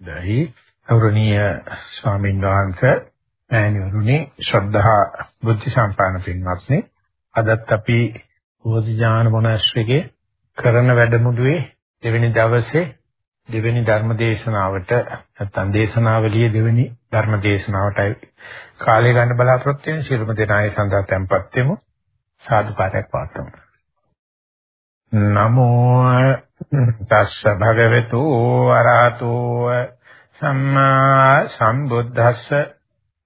දැයි ගෞරවනීය ස්වාමීන් වහන්සේ මෑණිවරුනි ශ්‍රද්ධා බුද්ධ සම්පන්න පින්වත්නි. අදත් අපි බෝධි ඥාන මොනස්ත්‍රිගේ කරන වැඩමුළුවේ දෙවෙනි දවසේ දෙවෙනි ධර්ම දේශනාවට නැත්නම් දේශනාවලියේ දෙවෙනි ධර්ම දේශනාවටයි කාලය ගන්න බලාපොරොත්තු වෙන ශිරුම දෙනායේ සඳහා tempත් වෙමු. සාදු පාරක් පාතමු නමෝ තස්ස භගවතු අරහතෝ සම්මා සම්බුද්දස්ස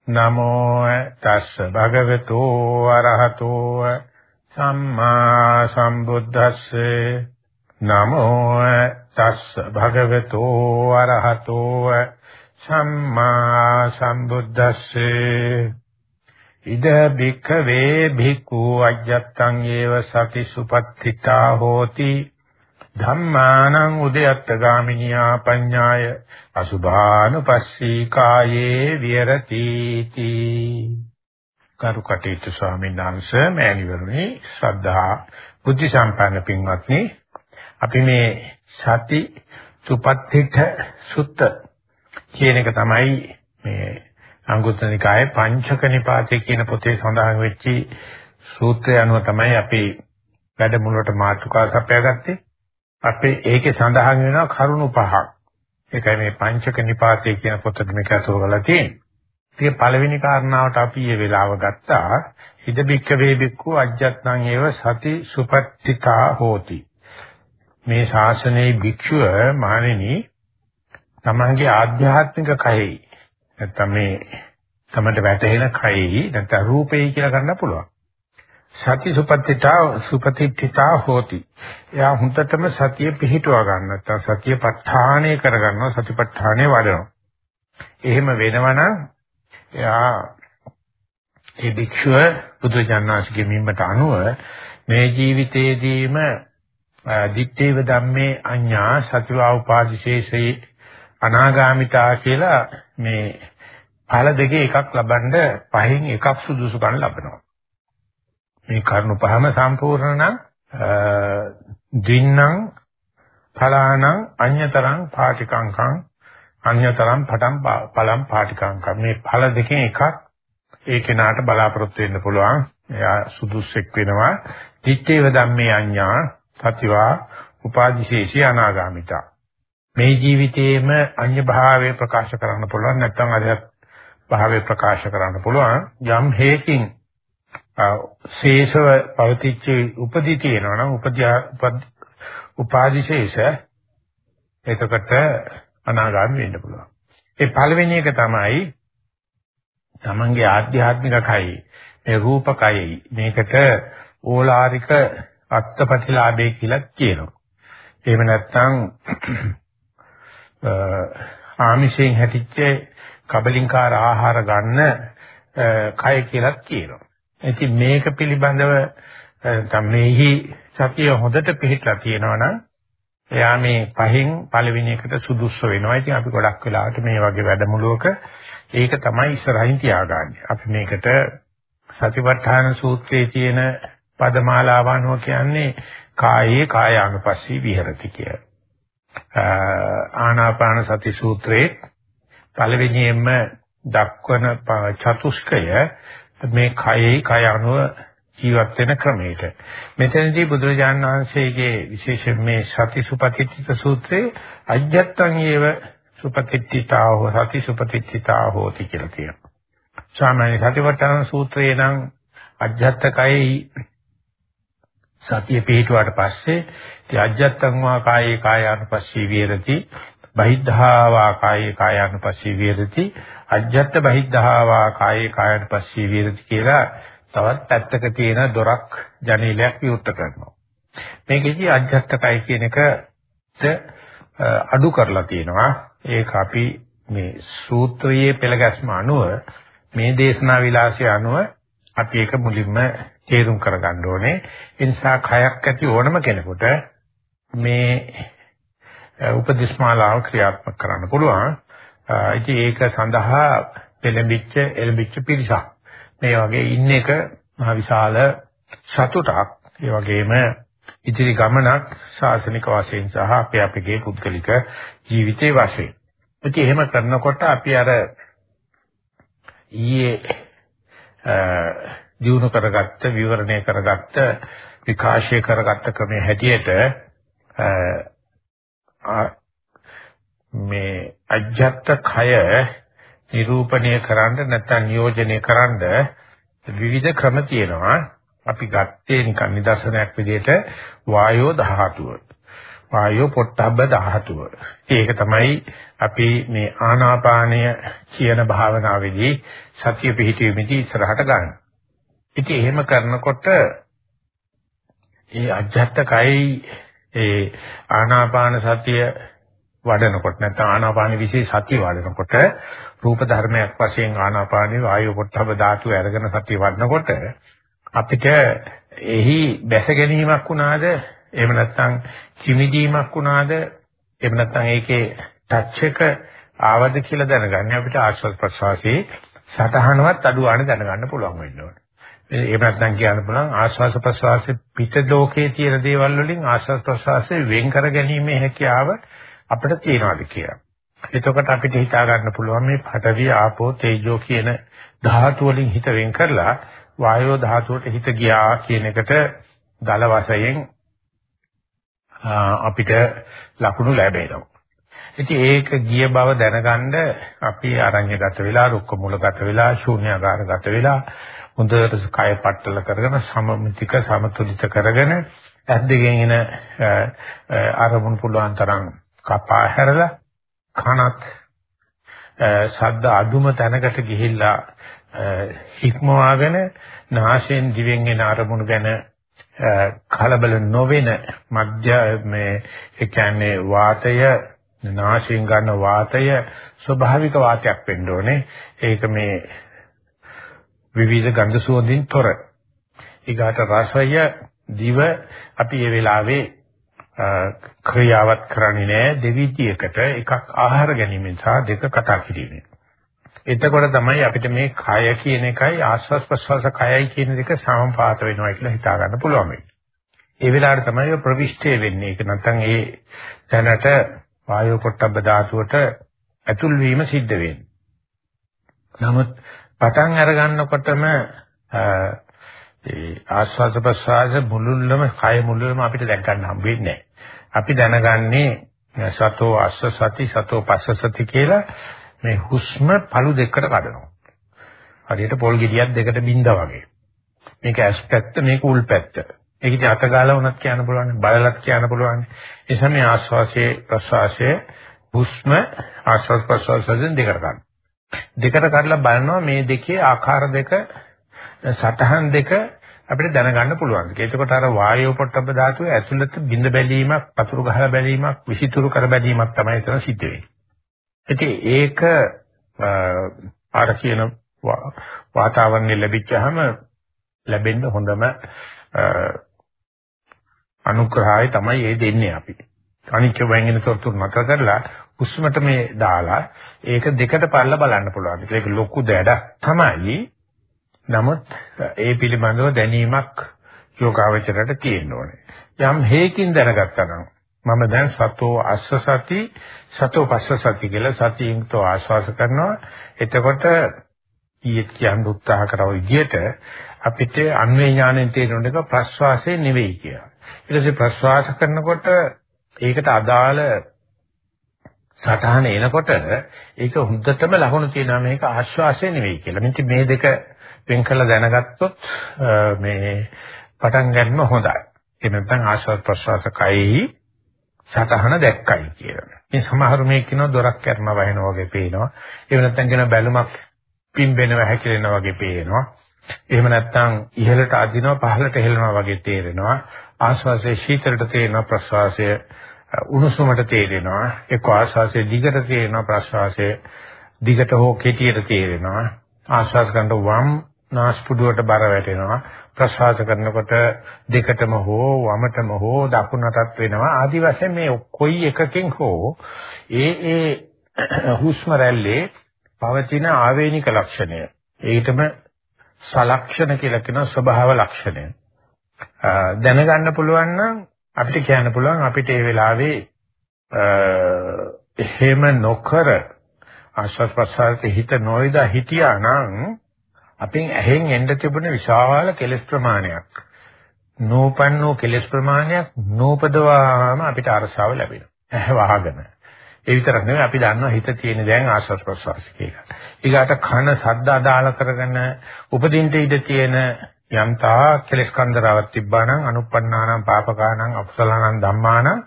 නමෝ තස්ස භගවතු අරහතෝ සම්මා සම්බුද්දස්ස නමෝ තස්ස භගවතු අරහතෝ සම්මා සම්බුද්දස්ස ඉද බික්ඛවේ භික්ඛු අජ්ජත්තං ඒව සති සුපත්ථිතා හෝති ධම්මානං උදයත්ත ගාමිනියා පඤ්ඤාය අසුභානුපස්සී කායේ විරති තී කරුකටේතු ස්වාමීන් වහන්සේ මෑණිවරුනි ශ්‍රද්ධා බුද්ධ සම්පන්න පින්වත්නි අපි මේ සති සුපත්ථිත සුත්ත කියන එක තමයි මේ අංගුත්තර නිකායේ පංචක නිපාතේ කියන පොතේ සඳහන් වෙච්ච සූත්‍රය අනුව තමයි අපි වැඩමුළුවට මාතෘකා සපයාගත්තේ අපේ ඒකේ සඳහන් වෙනවා කරුණු පහක්. ඒකයි මේ පංචක නිපාතේ කියන පොතේ මේක අසුර කරලා තියෙන්නේ. ඉතින් පළවෙනි කාරණාවට අපි මේ වෙලාව ගත්තා. හිද බික්ක වේ බික්කු අජ්ජත්නං ඒව සති සුපත්තිකා හෝති. මේ ශාසනයේ භික්ෂුව මහණෙනි තමන්ගේ ආධ්‍යාත්මික කයෙහි නැත්නම් මේ තමන්ට වැටහෙන කයෙහි නැත්නම් රූපේ කියලා ගන්න පුළුවන්. සති සුපත්තිතා සුපතිත්ථිතා හෝති. එයා හුඳටම සතිය පිහිටුවා ගන්න නැත්නම් සතිය ප ဋ ාණය කර ගන්නවා සතිපට්ඨානේ වඩනවා. එහෙම වෙනවනම් එයා ඒ භික්ෂුව බුදුජානනාංශගේ මිම්මට අනුව මේ ජීවිතයේදීම දිත්තේව ධම්මේ අඤ්ඤා සතිවා උපාදිශේෂේ අනාගාමිතා කියලා මේ ඵල දෙකේ එකක් ලබනද පහෙන් එකක් සුදුසුකම් ලබනවා. මේ කරුණු පහම සම්පූර්ණ නම් දින්නම් ඵලානම් අඤ්‍යතරං පාටිකංකං අඤ්‍යතරං පටම් පලම් පාටිකංකං. මේ ඵල දෙකෙන් එකක් ඒ කෙනාට බලාපොරොත්තු වෙන්න පුළුවන්. එයා සුදුස්සෙක් වෙනවා. දිත්තේව ධම්මේ අඤ්ඤා සතිවා උපාදිශේෂී අනාගාමිතා මේ ජීවිතයේම අඤ්‍ය භාවය ප්‍රකාශ කරන්න පුළුවන්. නැත්නම් අධ්‍යාත්ම භාවය ප්‍රකාශ කරන්න පුළුවන්. යම් හේකින් ශේෂව පවතිච්ච උපදී තියෙනවා නම් උපදී උපාදිශේෂ එතකොට අනාගාමී වෙන්න පුළුවන්. ඒ පළවෙනි එක තමයි තමන්ගේ ආධ්‍යාත්මික කයි මේ රූප කයයි මේකට ඕලාරික අත්පටිලාභය කියලා කියනවා. එහෙම නැත්නම් ආමිෂයෙන් හැටිච්ච කබලින්කාර ආහාර ගන්න කය කියලා කියනවා. ඉතින් මේක පිළිබඳව තමෙහි සතිය හොඳට පිළිట్లా තියෙනවා නම් එයා මේ පහෙන් පළවෙනි එකට සුදුසු වෙනවා. ඉතින් අපි ගොඩක් වෙලාවට මේ වගේ වැඩමුළුවක ඒක තමයි ඉස්සරහින් තියාගන්නේ. අපි මේකට සතිපට්ඨාන සූත්‍රයේ තියෙන පදමාලාව අනුව කියන්නේ කායේ කායානුපස්සී විහෙරති කිය. ආනාපාන සති සූත්‍රයේ පළවෙනියෙන්ම දක්වන චතුස්කය මේ කයෙහි කය අනුව ජීවත් වෙන ක්‍රමයට. මෙතනදී බුදුරජාණන් වහන්සේගේ විශේෂයෙන් මේ සති සුපතිත්ථිත සූත්‍රයේ අජ්ජත්තං ඒව සුපතිත්ථිතා හෝ සති සුපතිත්ථිතා හෝති කියලා කියනවා. සාමාන්‍ය සතිපට්ඨාන සූත්‍රයේ නම් අජ්ජත්තකයි සතිය පිටුවාට පස්සේ ඉතින් අජ්ජත්තං වා කායේ කායානුපස්සී විහෙරති බහිද්ධා වා කායේ කායානුපස්සී විහෙරති අජ්ජත් බහිද්ධාවා කායේ කායන පස්සී විරති කියලා තවත් පැත්තක තියෙන දොරක් ජනේලයක් විවෘත කරනවා. මේකෙදි අජ්ජත්කයි කියන එකට අඩු කරලා තියෙනවා. ඒක අපි මේ සූත්‍රයේ පෙළගැස්ම අනුව මේ දේශනා විලාසය අනුව අපි ඒක මුලින්ම තේරුම් කරගන්න ඕනේ. ඒ නිසා කයක් ඇති ඕනම කෙනෙකුට මේ උපදිස්මාලාව ක්‍රියාත්මක කරන්න පුළුවන්. ඉතින් ඒක සඳහා පෙළඹිච්ච එළඹිච්ච පිරිසක්. මේ වගේ ඉන්න එක මහ විශාල සතුටක්. ඒ වගේම ඉදිරි ගමනක් ශාසනික වශයෙන් සහ අපේ අපගේ පුද්ගලික ජීවිතයේ වශයෙන්. ඉතින් එහෙම කරනකොට අපි අර ඊයේ දිනු කරගත්ත විවරණය කරගත්ත විකාශය කරගත්ත ක්‍රමයේ හැටියට මේ අජ්ජත් කය නිරූපණය කරන්න නැත්නම් නියෝජනය කරන්න විවිධ ක්‍රම තියෙනවා. අපි ගත්තේ නිකන් නිදර්ශනයක් විදිහට වායෝ ධාතුව. වායෝ පොට්ටබ්බ ධාතුව. ඒක තමයි අපි මේ ආනාපානය කියන භාවනාවේදී සතිය පිහිටීමේදී ඉස්සරහට ගන්න. ඉතින් එහෙම කරනකොට ඒ අජ්ජත් කයයි ඒ ආනාපාන සතිය වඩනකොට නැත්නම් ආනාපාන විශේෂ සතිය වඩනකොට රූප ධර්මයක් වශයෙන් ආනාපානේ වායු පොට්ටබ ධාතු අරගෙන සතිය වඩනකොට අපිට එහි බැස ගැනීමක් වුණාද එහෙම නැත්නම් කිමිදීමක් වුණාද එහෙම නැත්නම් ඒකේ ටච් එක ආවද කියලා දැනගන්න අපිට ආශ්වාස ප්‍රශ්වාසයේ සටහනවත් අඩුවානේ දැනගන්න පුළුවන් වෙන්න ඕනේ. එහෙම නැත්නම් කියන්න පුළුවන් ආශ්වාස ප්‍රශ්වාසයේ පිට ලෝකයේ තියෙන දේවල් වලින් ආශ්වාස ප්‍රශ්වාසයේ වෙන් කර ගැනීමේ හැකියාව අපිට තියනවාද කියලා. එතකොට අපිට හිතා ගන්න පුළුවන් මේ පඨවි ආපෝ තේජෝ කියන ධාතු වලින් හිත වෙන් කරලා වායෝ ධාතුවට හිත ගියා කියන එකට දල වශයෙන් අපිට ලකුණු ලැබෙනවා. ඉතින් ඒක ගිය බව දැනගන්න අපි ආරණ්‍යගත වෙලා රුක්ක මූලගත වෙලා ශූන්‍යාකාරගත වෙලා හොඳට කය පట్టල කරගෙන සමමිතික සමතුලිත කරගෙන ඇද්දගෙන එන අරමුණු පුළුවන් තරම් කපා හැරලා කනත් ශබ්ද අදුම තැනකට ගිහිල්ලා හික්මවාගෙන නාසයෙන් දිවෙන් එන අරමුණු ගැන කලබල නොවෙන මධ්‍ය මේ ඒ කියන්නේ වාතය නාසයෙන් ගන්න වාතය ස්වභාවික වාතයක් වෙන්න ඕනේ. ඒක මේ විවිධ ගන්ධ සුවඳින් තොර. ඊගාට රසය දිව අපි මේ වෙලාවේ ක්‍රියාවත් කරන්නේ නැහැ දෙවිදියකට එකක් ආහාර ගැනීම සහ දෙක කතා කිරීමෙන්. එතකොට තමයි අපිට මේ කය කියන එකයි ආස්වාස් ප්‍රස්වාස කයයි කියන දෙක සමපාත වෙනවා කියලා හිතා ගන්න පුළුවන් වෙන්නේ. ඒ වෙලාවට තමයි ප්‍රවිෂ්ඨය වෙන්නේ. ඒක නැත්නම් ඒ තැනට වායෝ පොට්ටබ්බ ධාතුවට ඇතුල් වීම සිද්ධ වෙන්නේ. නමුත් පටන් අර ගන්නකොටම ඒ ආස්වාද ප්‍රසආස මුළුල්ලම කය මුළුල්ලම අපිට දැක් ගන්න හම්බ වෙන්නේ නැහැ. අපි දැනගන්නේ සතෝ අස්ස සති සතෝ පස්ස සති කියලා මේ හුස්ම පළු දෙකකට කඩනවා. හරියට පොල් ගෙඩියක් දෙකට බින්දා වගේ. මේක ඇස් පැත්ත මේක උල් පැත්ත. ඒක ඉතින් අත ගාලා වුණත් කියන්න පුළුවන් බලලත් කියන්න පුළුවන්. ඒ නිසා මේ ආස්වාසයේ ප්‍රසවාසයේ හුස්ම ආස්වාස් ප්‍රසවාසයෙන් දෙකට ගන්න. දෙකට කඩලා බලනවා මේ දෙකේ ආකාර දෙක සටහන් දෙක අපිට දැනගන්න පුළුවන්. ඒකකොට අර වායෝ පොට්ටබ්බ ධාතුවේ ඇතුළත බිඳ බැලීමක්, පතුරු ගහලා බැලීමක්, විසිතුරු කර බැලීමක් තමයි එතන සිද්ධ වෙන්නේ. ඉතින් ඒක අර කියන වාතාවරණය ලැබිච්චාම ලැබෙන්න හොඳම අනුග්‍රහය තමයි ඒ දෙන්නේ අපි. අනිත්‍ය වයින් තොරතුරු නැතර කරලා හුස්මට මේ දාලා ඒක දෙකට පල්ල බලන්න පුළුවන්. ඒක ලොකු දෙයක් තමයි. නමුත් ඒ පිළිබඳව දැනීමක් යෝගාවචරයට තියෙන්න ඕනේ. යම් හේකින් දැනගත්තා නම් මම දැන් සතෝ අස්ස සති සතෝ පස්ස සති කියලා සතියින්තෝ ආශ්වාස කරනවා. එතකොට ඊයේ කියන්න උත්සාහ කරව විදිහට අපිට අන්වේ ඥාණයෙන් තේරෙන එක ප්‍රශ්වාසය නෙවෙයි කියලා. ඊට පස්සේ ප්‍රශ්වාස කරනකොට ඒකට අදාළ සටහන එනකොට ඒක හොඳටම ලකුණු තියෙනවා මේක ආශ්වාසය නෙවෙයි කියලා. මෙන්න මේ දෙක වෙන් කළ දැනගත්තොත් මේ පටන් ගන්න හොඳයි. ඒ නැත්නම් ආශ්වාස ප්‍රශ්වාස කයෙහි සටහන දැක්කයි කියලා. මේ සමහර මේ කියනවා දොරක් කරනවා වහිනවා වගේ පේනවා. එහෙම නැත්නම් කියන බැලුමක් පිම්බෙනවා හැකිලෙනවා වගේ පේනවා. එහෙම නැත්නම් ඉහළට අදිනවා පහළට හෙලනවා වගේ තේරෙනවා. ආශ්වාසයේ ශීතලට තේරෙනවා ප්‍රශ්වාසයේ උණුසුමට තේරෙනවා. එක්ක ආශ්වාසයේ දිගට තේරෙනවා ප්‍රශ්වාසයේ දිගට හෝ කෙටියට තේරෙනවා. ආශ්වාස කරනකොට වම් නාස්පුඩුවට බර වැටෙනවා. ප්‍රශ්වාස කරනකොට දෙකටම හෝ වමටම හෝ දකුණටත් වෙනවා. ආදි වශයෙන් මේ කොයි එකකින් හෝ ඒ ඒ හුස්ම රැල්ලේ පවතින ආවේනික ලක්ෂණය. ඒකටම සලක්ෂණ කියලා කියන ස්වභාව ලක්ෂණය. දැනගන්න පුළුවන් නම් අපිට කියන්න පුළුවන් අපිට ඒ වෙලාවේ එහෙම නොකර ආශ්වාස ප්‍රශ්වාසයේ හිත නොයදා හිටියා නම් අපෙන් ඇහෙන් එන්න තිබුණ විශාල කෙලස් ප්‍රමාණයක් නෝපන්නෝ කෙලස් ප්‍රමාණයක් නෝපදවාම අපිට අරසාව ලැබෙනවා. ඇහැ වහගෙන. ඒ විතරක් නෙවෙයි අපි දන්නවා හිත තියෙන දැන් ආශ්වාස ප්‍රශ්වාස කියලා. ඊගාට කන සද්ද අදාළ කරගෙන උපදින්න ඉඩ තියෙන යම්තා කෙලස් කන්දරාවක් තිබ්බානම් අනුප්පන්නානම් පාපකානම් අකුසලානම් ධම්මානම්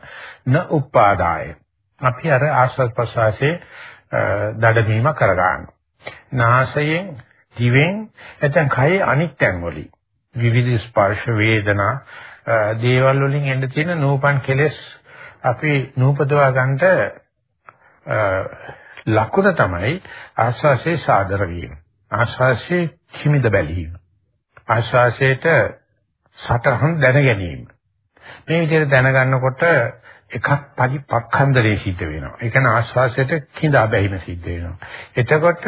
න උපාදාය. අපි අර ආශ්වාස ප්‍රශ්වාසයේ දඩමීම කරගන්නවා. නාසයෙන් දිවෙන් නැත්නම් කයේ අනිත් තැන් වලින් විවිධ ස්පර්ශ වේදනා දේවල් වලින් එන්න තියෙන නූපන් කෙලෙස් අපි නූපදවා ගන්නට ලකුණ තමයි ආස්වාසේ සාදර වීම ආස්වාසේ කිමිද බැලීම ආස්වාසයට සටහන් දැන ගැනීම මේ විදිහට දැනගන්නකොට එකක් පරිපක්ඛන්දරේ සිද්ධ වෙනවා. ඒ කියන්නේ ආස්වාසයට කිඳා බැහිම සිද්ධ වෙනවා. එතකොට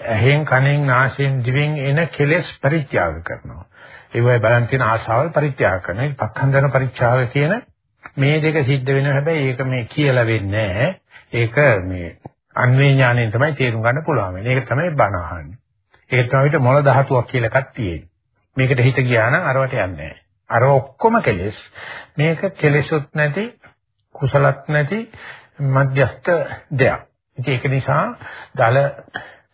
ඇහෙන් කනෙන් නාසයෙන් දිවෙන් එන කෙලෙස් පරිත්‍යාග කරනවා. ඒ වගේ බලන් තියෙන ආශාවල් පරිත්‍යාග කරනවා. ඒ පක්ඛන්දන පරිත්‍යාග කියන මේ දෙක සිද්ධ වෙනවා. හැබැයි ඒක මේ කියලා වෙන්නේ ඒක මේ අන්වේ ඥාණයෙන් තමයි තේරුම් ගන්න පුළුවන් වෙන්නේ. ඒක තමයි බණ අහන්නේ. ඒක තමයි මොළ ධාතුවක් කියලා එකක් තියෙන්නේ. මේකට හිත ගියා නම් අරවට යන්නේ අර ඔක්කොම කෙලෙස්. මේක කෙලෙසුත් නැති කුසලත් නැති මධ්‍යස්ත දෙයක්. ඉතින් ඒක නිසා දල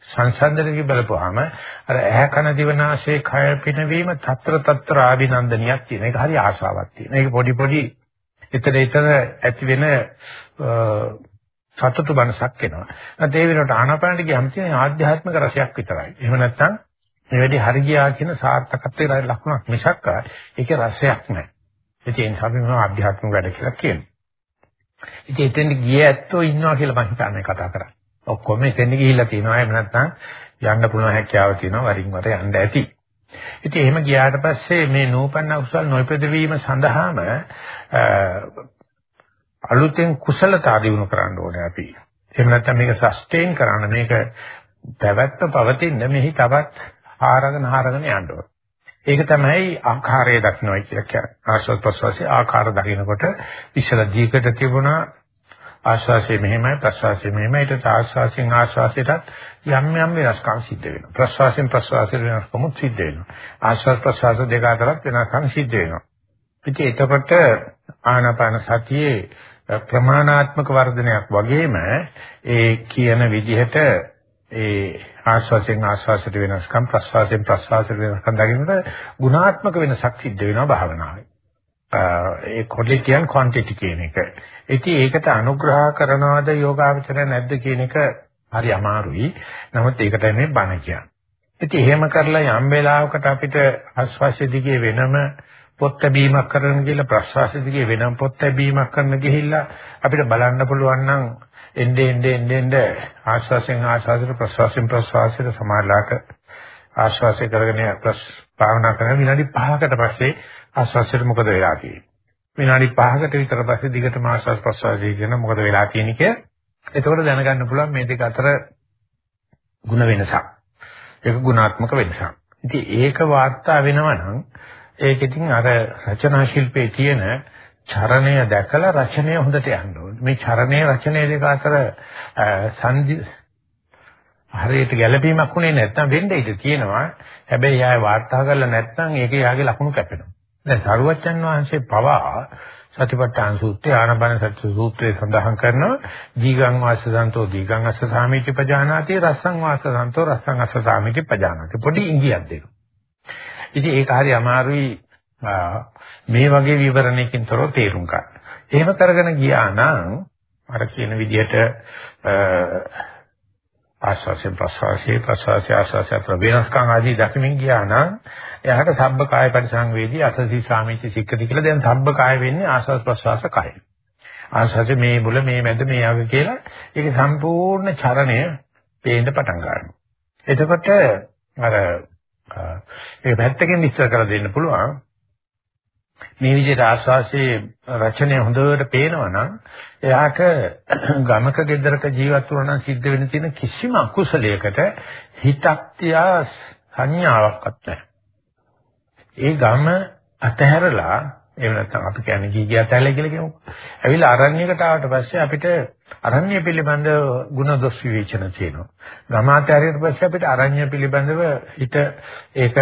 සංසන්දනයේ බලපුවාම අර ඇහැ කන දිවනාශයේ කය පිනවීම තත්‍ර තත්‍ර ආභිනන්දනියක් තියෙන. ඒක හරි ආශාවක් තියෙන. ඒක පොඩි පොඩි ඊතර ඊතර ඇති වෙන සතුටු මනසක් එනවා. නැත්නම් ඒ වෙනකොට ආනාපානට ගියම තියෙන ආධ්‍යාත්මික රසයක් විතරයි. එහෙම නැත්නම් මේ වැඩි හරි ගියා කියන සාර්ථකත්වයේ ලක්ෂණක් මිසක් ඒකේ රසයක් නැහැ. ඒ නිසා අපි මොනවා ආධ්‍යාත්මික වැඩ කියලා කියනවා. ඉතින් එතෙන් ගිය ඇත්තෝ ඉන්නවා කියලා මම හිතන්නේ කතා කරන්නේ. ඔක්කොම එතෙන් ගිහිල්ලා තියෙනවා. එහෙම නැත්නම් යන්න පුළුවන් හැකියාව තියෙනවා වරින් වර යන්න ඇති. ඉතින් එහෙම ගියාට පස්සේ මේ නූපන්න කුසල් නොයිපද වීම සඳහාම අලුතෙන් කුසලතා දිනු කරන්න ඕනේ අපි. එහෙම නැත්නම් මේක සස්ටේන් කරන්න මේක පැවැත්ම පවතින මෙහි තවත් ආරගෙන ආරගෙන යන්න ඕනේ. ඒක තමයි ආකාරය දක්නවයි කියලා කියන්නේ. ආශ්වාස ප්‍රශ්වාසයේ ආකාර දකිනකොට ඉස්සර දීකට තිබුණා ආශ්වාසය මෙහෙමයි ප්‍රශ්වාසය මෙහෙමයි. ඊට ආශ්වාසයෙන් ආශ්වාසයට යම් යම් වෙනස්කම් සිද්ධ වෙනවා. ප්‍රශ්වාසයෙන් ප්‍රශ්වාසයට වෙනස්කම් සිද්ධ වෙනවා. ආශ්වාස ප්‍රශ්වාස දෙක අතරත් වෙනස්කම් සිද්ධ වෙනවා. ඉතින් එතකොට ආනාපාන සතියේ ප්‍රමාණාත්මක වර්ධනයක් වගේම ඒ කියන විදිහට ඒ ආශ්වාසයෙන් ආශ්වාසයට වෙනස්කම් ප්‍රශ්වාසයෙන් ප්‍රශ්වාසයට වෙනස්කම් දකින්නට ගුණාත්මක වෙනසක් සිද්ධ වෙනවා භාවනාවේ. ඒ quality and quantity කියන එක. ඉතින් ඒකට අනුග්‍රහ කරනවද යෝගාවචර නැද්ද කියන එක හරි අමාරුයි. නමුත් ඒකට මේ බණ කියන්නේ. ඉතින් එහෙම කරලා යම් වෙලාවකට අපිට ආස්වාස්‍ය දිගේ වෙනම පොත් ලැබීමක් කරන්න කියලා ප්‍රස්වාස දිගේ වෙනම පොත් ලැබීමක් කරන්න ගිහිල්ලා අපිට බලන්න පුළුවන් නම් එnde ende ende ende ආස්වාසෙන් ආස්වාසයට ප්‍රස්වාසෙන් ප්‍රස්වාසයට සමාලාක ආස්වාසය කරගෙන ප්‍රස් භාවනා කරන විනාඩි 5කට පස්සේ ආස්වාසයට මොකද වෙලා තියෙන්නේ. විනාඩි 5කට විතර පස්සේ දිගටම ආස්වාස් ප්‍රස්වාසය කියන මොකද වෙලා තියෙන්නේ කිය. එතකොට දැනගන්න පුළුවන් මේ දෙක අතර ಗುಣ වෙනසක්. ඒක ගුණාත්මක වෙනසක්. ඉතින් ඒක වාර්තා වෙනවා නම් ඒක ඉතින් අර රචනා ශිල්පයේ තියෙන චරණය දැකලා රචනය හොඳට යන්න ඕනේ. මේ චරණය රචනය දෙක අතර සංදි හරියට ගැළපීමක් උනේ නැත්නම් වෙන්න ඉඩ තියෙනවා. හැබැයි ආය වාර්තා කරලා නැත්නම් ඒකේ යාගේ ලකුණු කැපෙනවා. දැන් සරුවච්චන් වහන්සේ පවා සතිපට්ඨාන සූත්‍රය ආනබන සත්‍ය සූත්‍රයේ සඳහන් කරනවා දීගං වාසසන්තෝ දීගං අස්ස සාමිති පජානාති රස්සං වාසසන්තෝ රස්සං අස්ස සාමිති පජානාති පොඩි ඉංගියක් දෙනවා. ඉතින් ඒක හරි අමාරුයි මේ වගේ විවරණයකින් තොරව තේරුම් ගන්න. එහෙම කරගෙන ගියා නම් අර කියන විදිහට ආස්වාසයෙන් ප්‍රසවාසයේ ප්‍රසවාසය ආස්වාසය අතර වෙනස්කම් ආදී දකිමින් ගියා නම් එයාට සබ්බ කාය පරිසංවේදී අසසී සාමිච්ච සික්කති කියලා දැන් සබ්බ කාය වෙන්නේ ආස්වාස් ප්‍රසවාස කාය. ආස්වාස මේ මුල මේ මැද මේ අග කියලා ඒක සම්පූර්ණ චරණය පේන්න පටන් ගන්නවා. එතකොට අර ඒ පැත්තකින් විස්තර කරලා දෙන්න පුළුවන් මේ විදිහට ආස්වාසේ රචනය හොඳට පේනවා නම් එයාට ගමක ගෙදරක ජීවත් වුණා නම් සිද්ධ වෙන තියෙන කිසිම අකුසලයකට හිතක් තියා සංඥාවක්වත් නැහැ. ඒ ගම අතහැරලා එහෙම නැත්නම් අපි කියන්නේ ගිහිය ඇතැල්ල කියලා කියමුකෝ. ඇවිල්ලා අරණ්‍යයකට ආවට පස්සේ අපිට අරණ්‍ය පිළිබඳ ಗುಣ දොස් විවේචන තියෙනවා. ගමාත්‍යාරියට පස්සේ අපිට අරණ්‍ය පිළිබඳව හිත ඒක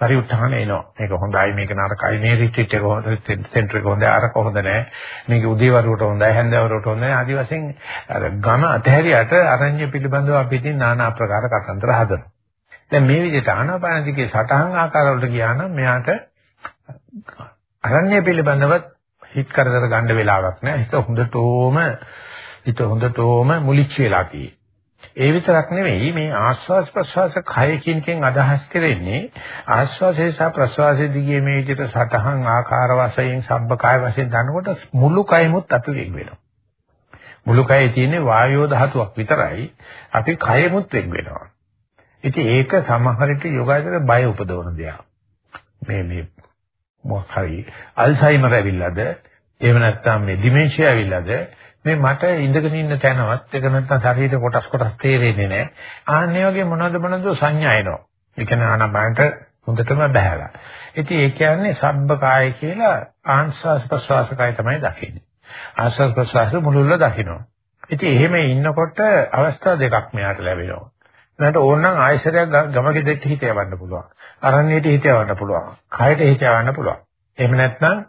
පරිඋත්ථාන එනවා. මේක හොඳයි මේක නරකයි මේ රිට්‍රීට් එක හොඳ සෙන්ටර් එක හොඳයි අරක හොඳ නැහැ. මේක උදේවරුට හොඳයි හැන්දවරුට හොඳයි. ආදි වශයෙන් අර ගම අතහැරියට අරණ්‍ය පිළිබඳව අපි ඉතින් নানা ආකාර කතන්දර හදනවා. දැන් මේ විදිහට ආනාපානදිකේ සටහන් ආකාරවලට ගියා නම් මෙයාට අරණ්‍ය පිළිබඳව හිත කරදර ගන්න වෙලාවක් නැහැ. හිත හොඳටම හිත හොඳටම මුලිච්ච වෙලා තියෙන්නේ. ඒ විතරක් නෙවෙයි මේ ආස්වාස් ප්‍රස්වාස කය කිනකින් අදහස් කරන්නේ ආස්වාසේ සහ ප්‍රස්වාසයේ දිගේ මේ විදිහට සටහන් ආකාර වශයෙන් සබ්බ කය වශයෙන් දනකොට මුළු කයමුත් අපි වෙන් වෙනවා. මුළු කයේ තියෙන වායෝ ධාතුවක් විතරයි අපි කයමුත් වෙන් වෙනවා. ඉතින් ඒක සමහර විට යෝගාචර බය උපදවන දෙයක්. මේ මේ මොකක් හරි අල්සයිමර් ඇවිල්ලාද එහෙම නැත්නම් මේ ඩිමෙන්ෂියා ඇවිල්ලාද මේ මට ඉඳගෙන ඉන්න තැනවත් ඒක නැත්නම් ශරීර කොටස් කොටස් තේරෙන්නේ නැහැ. ආන්නේ වගේ මොනවද මොනවද සංඥා එනවා. ඒ කියන්නේ ආනබනට හොඳටම බහැලා. ඉතින් ඒ කියන්නේ සබ්බ කාය කියලා ආංශාස් ප්‍රසවාස කාය තමයි දකින්නේ. ආංශාස් ප්‍රසවාස මුලුල්ල දකින්නවා. ඉතින් එහෙම ඉන්නකොට අවස්ථා දෙකක් මෙයාට ලැබෙනවා. මට ඕනනම් ආයශරයක් ගමකෙදෙත් හිත යවන්න පුළුවන්. අරණ්‍යයට හිත යවන්න පුළුවන්. කයට හිත යවන්න පුළුවන්. එහෙම නැත්නම්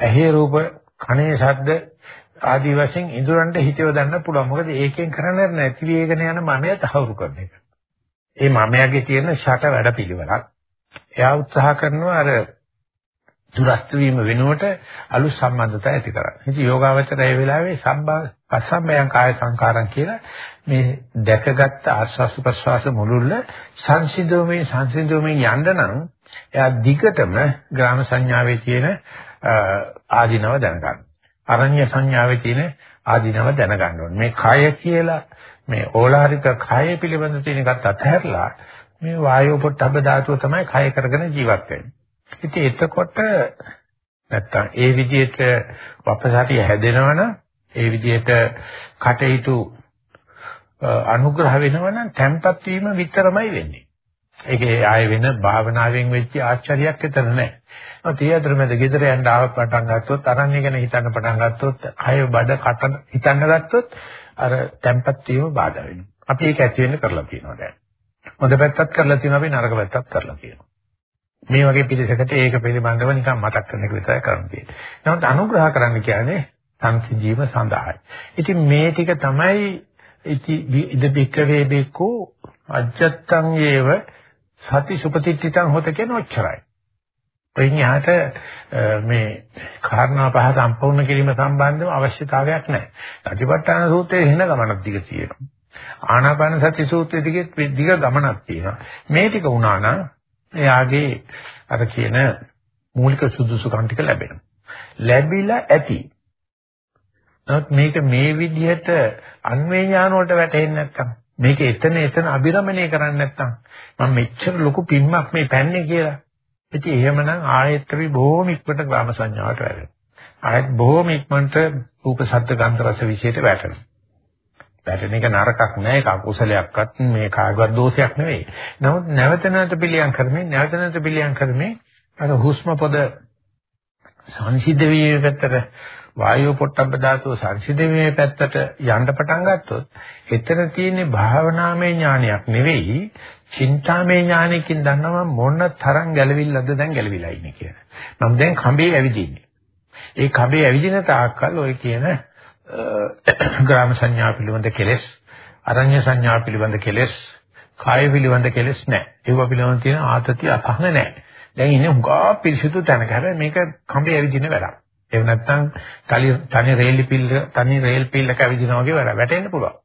ඇහි රූප, කනේ ශබ්ද, ආදී වශයෙන් ඉඳුරන්ට හිතව ගන්න පුළුවන්. මොකද ඒකෙන් කරන්නේ නැති වේගන යන මමය තහවුරු කරන එක. ඒ මමයාගේ තියෙන ෂට වැඩ පිළිවෙලක්. එයා උත්සාහ කරනවා අර දුරස්ත වීම වෙනුවට අලුත් සම්බන්ධතා ඇති කරගන්න. ඉතින් යෝගාවචරය ඒ වෙලාවේ සම්බා පස්සම්බයං කාය සංකාරම් කියලා මේ දැකගත්ත ආස්වාස් ප්‍රස්වාස මුලුල්ල සංසිඳුමේ සංසිඳුමේ යන්න නම් එයා දිගටම ග්‍රාම සංඥාවේ තියෙන ආධිනව දැනගන්න. අරඤ්‍ය සංඥාවේ තියෙන ආධිනව දැනගන්න ඕනේ. මේ කය කියලා මේ ඕලාරික කය පිළිබඳ තියෙන එකත් අතහැරලා මේ වායෝ පොට්ටබ්බ ධාතුව තමයි කය කරගෙන ජීවත් වෙන්නේ. ඉතින් එතකොට නැත්තම් ඒ විදිහට වපසාරිය හැදෙනවනම් ඒ විදිහට කටයුතු අනුග්‍රහ වෙනවනම් tempat වීම විතරමයි වෙන්නේ. ඒකේ ආයෙ වෙන භාවනාවෙන් වෙච්ච ආශ්චර්යයක් විතර නැහැ. ඔය තියතරමෙද ගෙදර යන්න ආව පටන් ගත්තොත් අරන්නේ ගැන හිතන්න පටන් ගත්තොත් කය බඩ කට හිතන්න ගත්තොත් අර tempat වීම බාධා වෙනවා. අපි ඒක ඇති වෙන්න කරලා තියෙනවා දැන්. හොඳ පැත්තක් කරලා තියෙනවා අපි නරක පැත්තක් කරලා තියෙනවා. මේ වගේ පිළිසකට ඒක පිළිබඳව නිකන් මතක් කරන එක විතරයි කරන්න තියෙන්නේ. නමුත් අනුග්‍රහ කරන්න කියන්නේ සංසිජීව සඳහායි. ඉතින් මේ ටික තමයි ඉති ඉද බික්කවේ බික්කෝ අජත්තං ඒව සති සුපතිත්තිතං හොත කියන ඔච්චරයි. එයින් යහට මේ කාරණා පහ සම්පූර්ණ කිරීම සම්බන්ධව අවශ්‍යතාවයක් නැහැ. සතිපට්ඨාන සූත්‍රයේ වෙන ගමනක් දිග තියෙනවා. ආනාපාන සති සූත්‍රයේ දිග දිග ගමනක් තියෙනවා. මේ ටික වුණා නම් එයාගේ අර කියන මූලික සුදුසුකම් ටික ලැබෙනවා. ලැබිලා ඇති. නමුත් මේක මේ විදිහට අන්වේ ඥාන වලට වැටෙන්නේ නැත්තම් මේක එතන එතන අබිරමණය කරන්නේ නැත්තම් මම මෙච්චර ලොකු පිම්මක් මේ පැන්නේ කියලා ඉතින් එහෙමනම් ආයෙත් අපි බොහොම ඉක්මනට ග්‍රාම සංඥාවට වැටෙනවා. ආයෙත් බොහොම ඉක්මනට රූප ශබ්ද ගන්ධ රස විශේෂයට වැටෙනවා. වැටෙන එක නරකක් නෑ ඒක අකුසලයක්වත් මේ කාගවත් දෝෂයක් නෙවෙයි. නමුත් නැවත නැවත පිළියම් කරමින් නැවත නැවත පිළියම් කරමින් අර හුස්ම පොද සංසිද්ධ වීමේ පැත්තට වායෝ පොට්ටබ්බ ධාතුව සංසිඳීමේ පැත්තට යන්න පටන් ගත්තොත් එතන තියෙන භාවනාමය ඥානයක් නෙවෙයි චින්තාමය ඥානයකින් දන්නවා මොන තරම් ගැළවිල්ලද දැන් ගැළවිලා ඉන්නේ කියලා. මම දැන් කඹේ ඇවිදින්නේ. ඒ කඹේ ඇවිදින තාක්කල් ඔය කියන ග්‍රාම සංඥා පිළිබඳ කෙලෙස්, අරඤ්‍ය සංඥා පිළිබඳ කෙලෙස්, කාය පිළිබඳ කෙලෙස් නැහැ. ඒව පිළිබඳ තියෙන ආතතිය අසහන නැහැ. දැන් ඉන්නේ හුඟා පිරිසිදු තැනක. හැබැයි මේක කඹේ ඇවිදින වැඩක්. එහෙම නැත්නම් තනි රේල් පිල්ල තනි රේල් පිල්ලක ඇවිදිනා වගේ වැඩ වැටෙන්න පුළුවන්.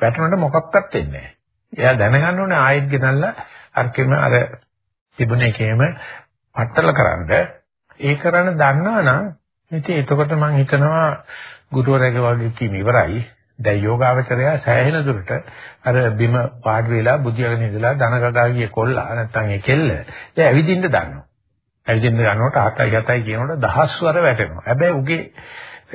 වැටුණාට මොකක්වත් වෙන්නේ නැහැ. එයා දැනගන්න ඕනේ ආයෙත් ගෙනල්ලා අරකෙම අර තිබුණ එකේම පట్టල කරන්ද ඒ කරන්න දන්නවනම් ඉතින් එතකොට මම හිතනවා ගුරුවරයාගේ වගේ කීම ඉවරයි. දැන් යෝගාවචරය සෑහෙන දුරට අර බිම පාඩ වෙලා බුදියාගෙන ඉඳලා දනගගා ගිය කොල්ලා නැත්තම් ඒ කෙල්ල දැන් ඇවිදින්න දන්නවා. ඇවිදින්න යනකොට 7යි 7යි කියනකොට දහස්වර වැටෙනවා. හැබැයි උගේ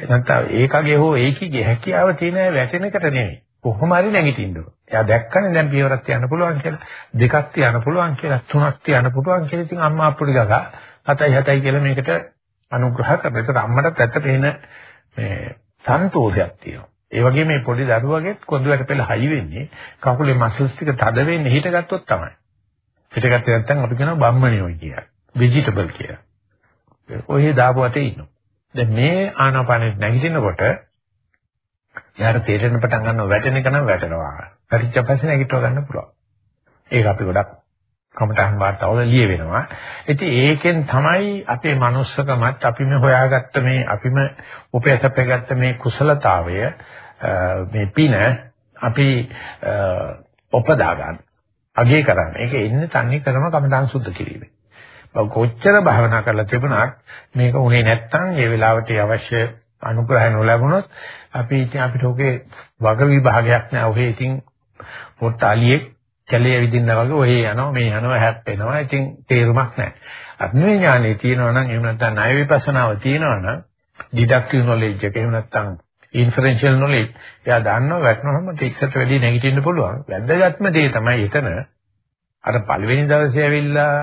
නැත්තම් ඒකගේ හෝ ඒකීගේ හැකියාව තියෙන වැටෙන එකට නෙමෙයි. කොහොම හරි නැගිටින්න ඕන. එයා දැක්කනේ දැන් පියවරක් තියන්න පුළුවන් කියලා. දෙකක් තියන්න පුළුවන් කියලා. තුනක් තියන්න පුළුවන් කියලා. ඉතින් අම්මා අප්පුඩි ගගා 7යි 7යි කියලා මේකට අනුග්‍රහ කරනවා. ඒකට අම්මටත් ඇත්ත පේන මේ සන්තෝෂයක් තියෙනවා. ඒ වගේ මේ පොඩි දරුවගෙත් කොඳුයට පෙළ හයි වෙන්නේ කකුලේ මසල්ස් ටික තද වෙන්නේ හිටගත්තොත් තමයි. හිටගත්තේ නැත්නම් අපි කියනවා බම්මණියෝ කියලා. ভেජිටබල් කියලා. ඔය දාපු අතේ ඉන්නවා. දැන් මේ ආනාපානෙ නැගිටිනකොට යාර තේරෙන පටන් ගන්නවා වැටෙන එක නම් වැටෙනවා. හරිච්ච පස්සේ නැගිටව ගන්න පුළුවන්. ඒක අපි ගොඩක් කමටහන් වාර්තාවල ලිය වෙනවා. ඉතින් ඒකෙන් තමයි අපේ manussකමත් අපි මේ හොයාගත්ත මේ අපිම උපයසපගත්ත මේ කුසලතාවය මේ පින අපි උපදා ගන්න. අගේ කරන්නේ. ඒක එන්නේ තන්නේ කරම කමටහන් සුද්ධ කිරීමෙන්. කොච්චර භාවනා කරලා තිබුණත් මේක උනේ නැත්තම් ඒ වෙලාවට අවශ්‍ය අනුග්‍රහය නොලැබුණොත් අපි ඉතින් අපිට ඔගේ වග විභාගයක් නෑ. ඔහේ ඉතින් පොට්ටාලියේ කැලේ විදින්නා වගේ ඔහේ යනවා මේ යනවා හැප්පෙනවා. ඉතින් තේරුමක් නැහැ. අඥාන ඥානෙ තියෙනවා නම් එහෙම නැත්නම් ණය විපස්සනාව තියෙනවා නම් ඩිඩක්ටිව් නොලෙජ් එක එහෙම නැත්නම් ඉන්ෆරෙන්ෂල් නොලෙජ් එයා දන්නවා වැටෙනවම ටික්සට වැඩි නැගිටින්න පුළුවන්. වැද්දගත්ම දේ තමයි එතන අර පළවෙනි දවසේ ඇවිල්ලා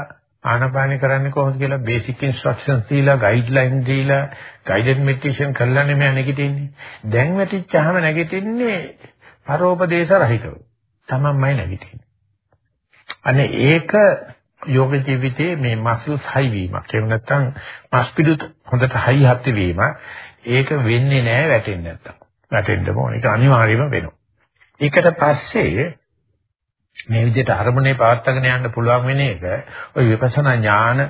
ආනාපාන කරන්නේ කොහොමද කියලා බේසික් ඉන්ස්ට්‍රක්ෂන්ස් දීලා ගයිඩ්ලයින් දීලා ගයිඩඩ් මෙඩිටේෂන් කළානේ මම නැගිටින්නේ. දැන් වැටිච්චාම නැගිටින්නේ පරෝපදේශ රහිතව. තමන්මයි නැගිටින්නේ. අනේ ඒක යෝග ජීවිතයේ මේ මස්ල්ස් හයි වීමක්. එහෙම නැත්නම් මස් පිඩු හොඳට හයි හත් වීම. ඒක වෙන්නේ නැහැ වැටෙන්නේ නැත්තම්. වැටෙන්න ඕන. ඒක අනිවාර්යයෙන්ම වෙනවා. ඒකට පස්සේ මේ විදිහට අරමුණේ පවත්වාගෙන යන්න පුළුවන් වෙන එක ওই විපස්සනා ඥාන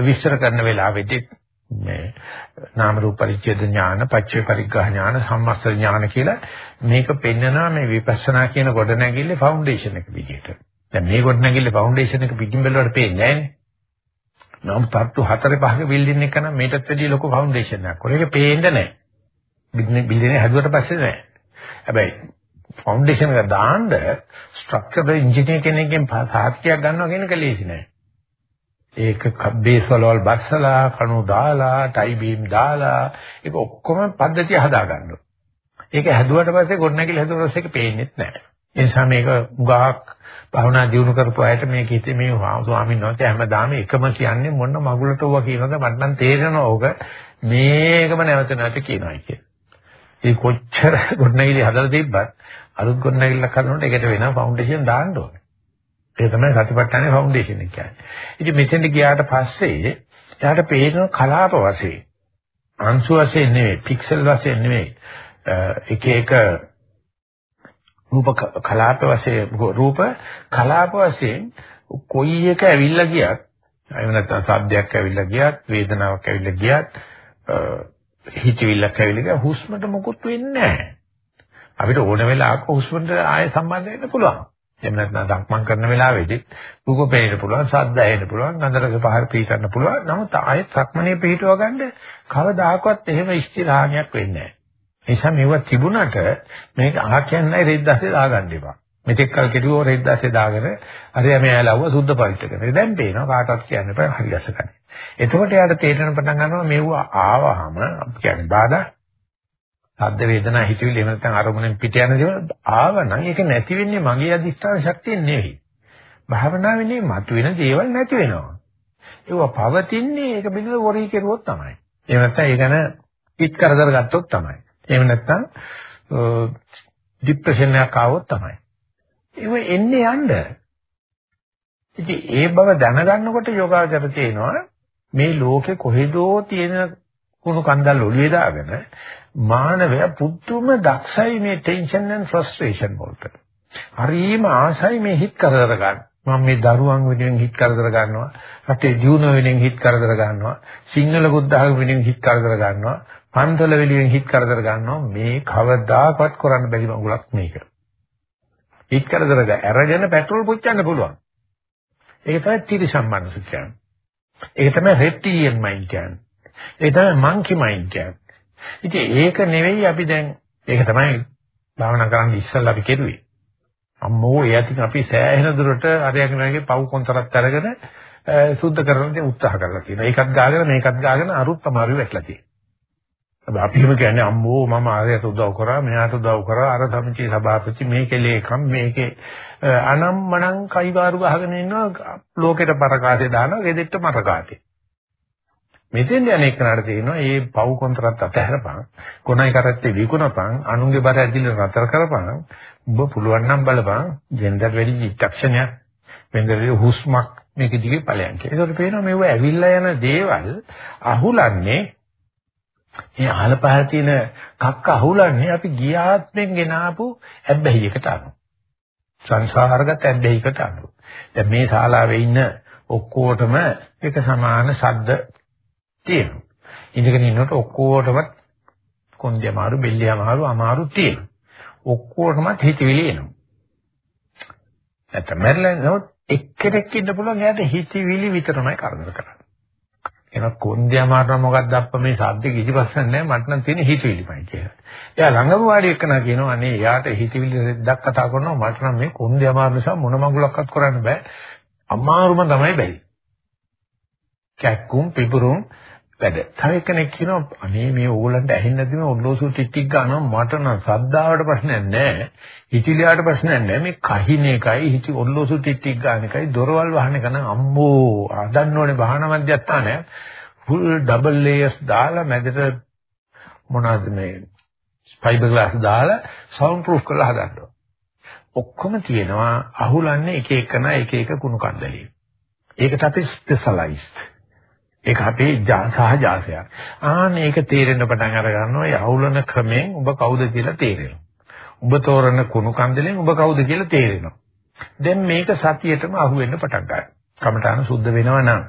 විස්තර කරන වෙලාවෙදී මේ නාම රූප පරිච්ඡේද ඥාන, පච්චේ පරිග්‍රහ ඥාන, සම්මස්ත ඥාන කියලා මේක පෙන්නනවා මේ විපස්සනා කියන ගොඩනැගිල්ලේ ෆවුන්ඩේෂන් එක විදිහට. දැන් මේ ගොඩනැගිල්ලේ ෆවුන්ඩේෂන් එක පිටින් බැලුවට පේන්නේ නැහැ. නම් තට්ටු හතරේ පහක බිල්ඩින් එක නම් මේකටත් වැඩිය ලොකු ෆවුන්ඩේෂන් එකක්. ඒක පේන්නේ නැහැ. බිල්ඩින් එක හැදුවට පස්සේ නැහැ. හැබැයි ෆවුන්ඩේෂන් එක දාන්න ස්ට්‍රක්චර් ඉන්ජිනියර් කෙනෙක්ගෙන් සාහිත්‍යයක් ගන්නවා කියන එක ලේසි නෑ. ඒක බේස් වලවල් බස්සලා කණු දාලා ටයි බීම් දාලා ඒක ඔක්කොම පද්ධතිය හදා ගන්නවා. ඒක හැදුවට පස්සේ ගොඩනැගිලි හැදුවට පස්සේ ඒක පේන්නේ නැහැ. ඒ නිසා මේක උගාක් භවනා දිනු කරපු අයට මේක හිතේ මේ ස්වාමීන් වහන්සේ හැමදාම එකම කියන්නේ මොන මගුලට ඕවා කියනද මට නම් තේරෙනවා ඕක මේකම නැවත නැවත කියනවා කියලා. ඒ කොච්චර ගොඩනැගිලි හදලා තිබ්බත් අලුත් ගොඩනැගිල්ලක් හදනකොට ඒකට වෙන ෆවුන්ඩේෂන් දාන්න ඕනේ. ඒක තමයි සතිපට්ඨානේ ෆවුන්ඩේෂන් එක කියන්නේ. ඉතින් මෙතෙන්ට ගියාට පස්සේ එයාට පේන කලාප වශයෙන් අංශු වශයෙන් නෙවෙයි, පික්සල් වශයෙන් නෙවෙයි. එක එක රූප කලාප වශයෙන් රූප කලාප වශයෙන් කොයි එක ඇවිල්ලා ගියත් එහෙම නැත්නම් සද්දයක් ඇවිල්ලා ගියත් වේදනාවක් ඇවිල්ලා ගියත් හිතවිල්ලක් ඇවිල්ලා ගියා හුස්මට මොකුත් වෙන්නේ නැහැ. අපිට ඕන වෙලාවක හුස්මට ආයෙ සම්බන්ධ වෙන්න පුළුවන්. එහෙම නැත්නම් ධක්මං කරන වෙලාවෙදී රූප පේන්න පුළුවන්, ශබ්ද ඇහෙන්න පුළුවන්, ගන්ධරස පහර පීතන්න පුළුවන්. නමුත් ආයෙත් සක්මනේ පිටව ගන්න කවදාකවත් එහෙම ස්ථිරාණයක් වෙන්නේ නැහැ. නිසා මේව තිබුණට මේක අහ කියන්නේ රෙද්දාසේ දාගන්න එපා. මෙතෙක් කල් කෙරුවෝ රෙද්දාසේ දාගෙන අර මෙයා ලව්ව සුද්ධ පවිත්‍ර කරනවා. දැන් පේනවා කාටවත් කියන්න එපා හරි ගැසකන්නේ. එතකොට යාට තේරෙන පටන් ගන්නවා මේව ආවහම අපි කියන්නේ බාධා සද්ද වේදනා හිතවිලි එහෙම නැත්නම් අරමුණෙන් පිට යන දේවල් ආවනම් ඒක නැති වෙන්නේ මගේ අදිස්ථාන ශක්තියෙන් නෙවෙයි. භාවනාවේදී මතුවෙන දේවල් නැති වෙනවා. ඒවා පවතින්නේ ඒක පිළිබඳව වොරී කෙරුවොත් තමයි. එහෙම නැත්නම් ඒ ගැන පිට කරදර ගත්තොත් තමයි. එහෙම නැත්නම් ડિප්‍රෙෂන් එකක් ආවොත් තමයි. ඒව එන්නේ යන්න. ඉතින් ඒ බව දැනගන්නකොට යෝගාචර තේනවා මේ ලෝකේ කොහෙදෝ තියෙන කුණු කන්දල් ඔළුවේ දාගෙන මානවය පුදුම දක්ෂයි මේ ටෙන්ෂන් and ෆ්‍රස්ට්‍රේෂන් වලට. හරිම ආසයි මේ හිත කරදර ගන්න. මම මේ දරුවන් වෙනුවෙන් හිත කරදර ගන්නවා. රටේ ජීවන වෙනුවෙන් හිත කරදර ගන්නවා. සිංහල බුද්ධාගම වෙනුවෙන් හිත කරදර ගන්නවා. පන්සල වෙනුවෙන් හිත කරදර ගන්නවා. මේ කවදාකවත් කරන්න බැරි මඟුලක් මේක. හිත කරදර අරගෙන පෙට්‍රල් පුච්චන්න පුළුවන්. ඒක තමයි තිරිසන් මනස කියන්නේ. ඒක තමයි රෙප්ටිලියන් මයින්ඩ් කියන්නේ. ඒක තමයි මංකි මයින්ඩ් කියන්නේ. ඉතින් ඒක නෙවෙයි අපි දැන් ඒක තමයි භාවනා කරන්න ඉස්සෙල්ලා අපි කෙරුවේ. අම්මෝ ඒ ඇතින් අපි සෑහෙන දුරට අරයගෙන වගේ පව් කොන්තරත් අරගෙන සුද්ධ කරන්න ඉතින් උත්සාහ කරලා තියෙනවා. ඒකත් ගාගෙන මේකත් ගාගෙන අරුත් තමයි වැටලා තියෙන්නේ. අපි හිම කියන්නේ අම්මෝ මම ආරයට උදව් කරා මෙයාට උදව් කරා අර සමිතිය සභාපති මේකේ ලේකම් මේකේ අනම්මනම් කයිවාරු ගහගෙන ඉන්නවා ලෝකෙට පරකාසේ දානවා ගෙදෙට්ට මරකාසේ මෙතෙන් යන එකනට තියෙනවා මේ පව් කොන්තරත් අතහැරපන් කොනයි කරත්තේ විකුණපන් අනුන්ගේ බර ඇදිලා නතර කරපන් ඔබ පුළුවන් නම් බලපන් ජෙන්ඩර් වැඩි චිත්තක්ෂණයක් වෙනදේ හුස්මක් මේක දිගේ ඵලයන් කියලා. ඒකට පේනවා මේව ඇවිල්ලා යන දේවල් අහුලන්නේ මේ අහල පහල තියෙන කක්ක අහුලන්නේ අපි ගියාත්මෙන් ගෙනාපු ඇබ්බැහියකට අනුව. සංසාරගත ඇබ්බැහියකට අනුව. දැන් මේ ශාලාවේ ඉන්න ඔක්කොටම එක සමාන ශබ්ද තියෙනවා. ඉඳගෙන ඉන්නකොට ඔක්කොටම කොන්දේ අමාරු, බෙල්ලේ අමාරු, අමාරු තියෙනවා. ඔක්කොටම හිතවිලි එනවා. නැත්නම් මැරෙලා නමුත් එක්කෙනෙක් ඉන්න පුළුවන් එයාට හිතවිලි විතරමයි කරදර කරන්නේ. එහෙනම් කොන්දේ අමාරු මොකක්ද අප්ප මේ සද්ද කිසිපස්සක් නැහැ මට නම් තියෙන හිතවිලිමයි කියලා. එයා ළඟම වාඩි එක්කන කියනවා අනේ එයාට හිතවිලි දෙයක් කතා කරනවා මට නම් මේ කොන්දේ අමාරු නිසා මොන මඟුලක්වත් කරන්න බෑ. අමාරුම තමයි බැරි. කැක්කුම් පිපුරුම් වැඩ. තව එක්කෙනෙක් කියනවා අනේ මේ ඕගොල්ලන්ට ඇහෙන්නේ නැතිව ඔල්ලෝසු ටිටික් ගන්නවා මට නම් සද්දාවට ප්‍රශ්නයක් නැහැ. හිතිලියාට ප්‍රශ්නයක් නැහැ. මේ කහින එකයි හිති ඔල්ලෝසු ටිටික් ගන්න එකයි දොරවල් වහන එක නම් අම්මෝ ආදන්න ඕනේ බහන මැදයත්තානේ. ෆුල් ඩබල් ලේයර්ස් දාලා මැදට මොනවද මේ ෆයිබර් ග්ලාස් දාලා සවුන්ඩ් ප්‍රූෆ් කරලා හදන්න ඔක්කොම තියෙනවා අහුලන්නේ එක එකන එක එක කුණු කන්දලිය. ඒකට අපි ස්පෙෂලායිස්ඩ් ඒක අපේ සහජාසයක්. ආන්න ඒක තේරෙන්න පටන් අර ගන්නවා. ඒ අවුලන ක්‍රමයෙන් ඔබ කවුද කියලා තේරෙනවා. ඔබ තෝරන කුණු කන්දලෙන් ඔබ කවුද කියලා තේරෙනවා. දැන් මේක සතියේටම අහු වෙන්න පටන් ගන්නවා. කමඨාන සුද්ධ වෙනවා නම්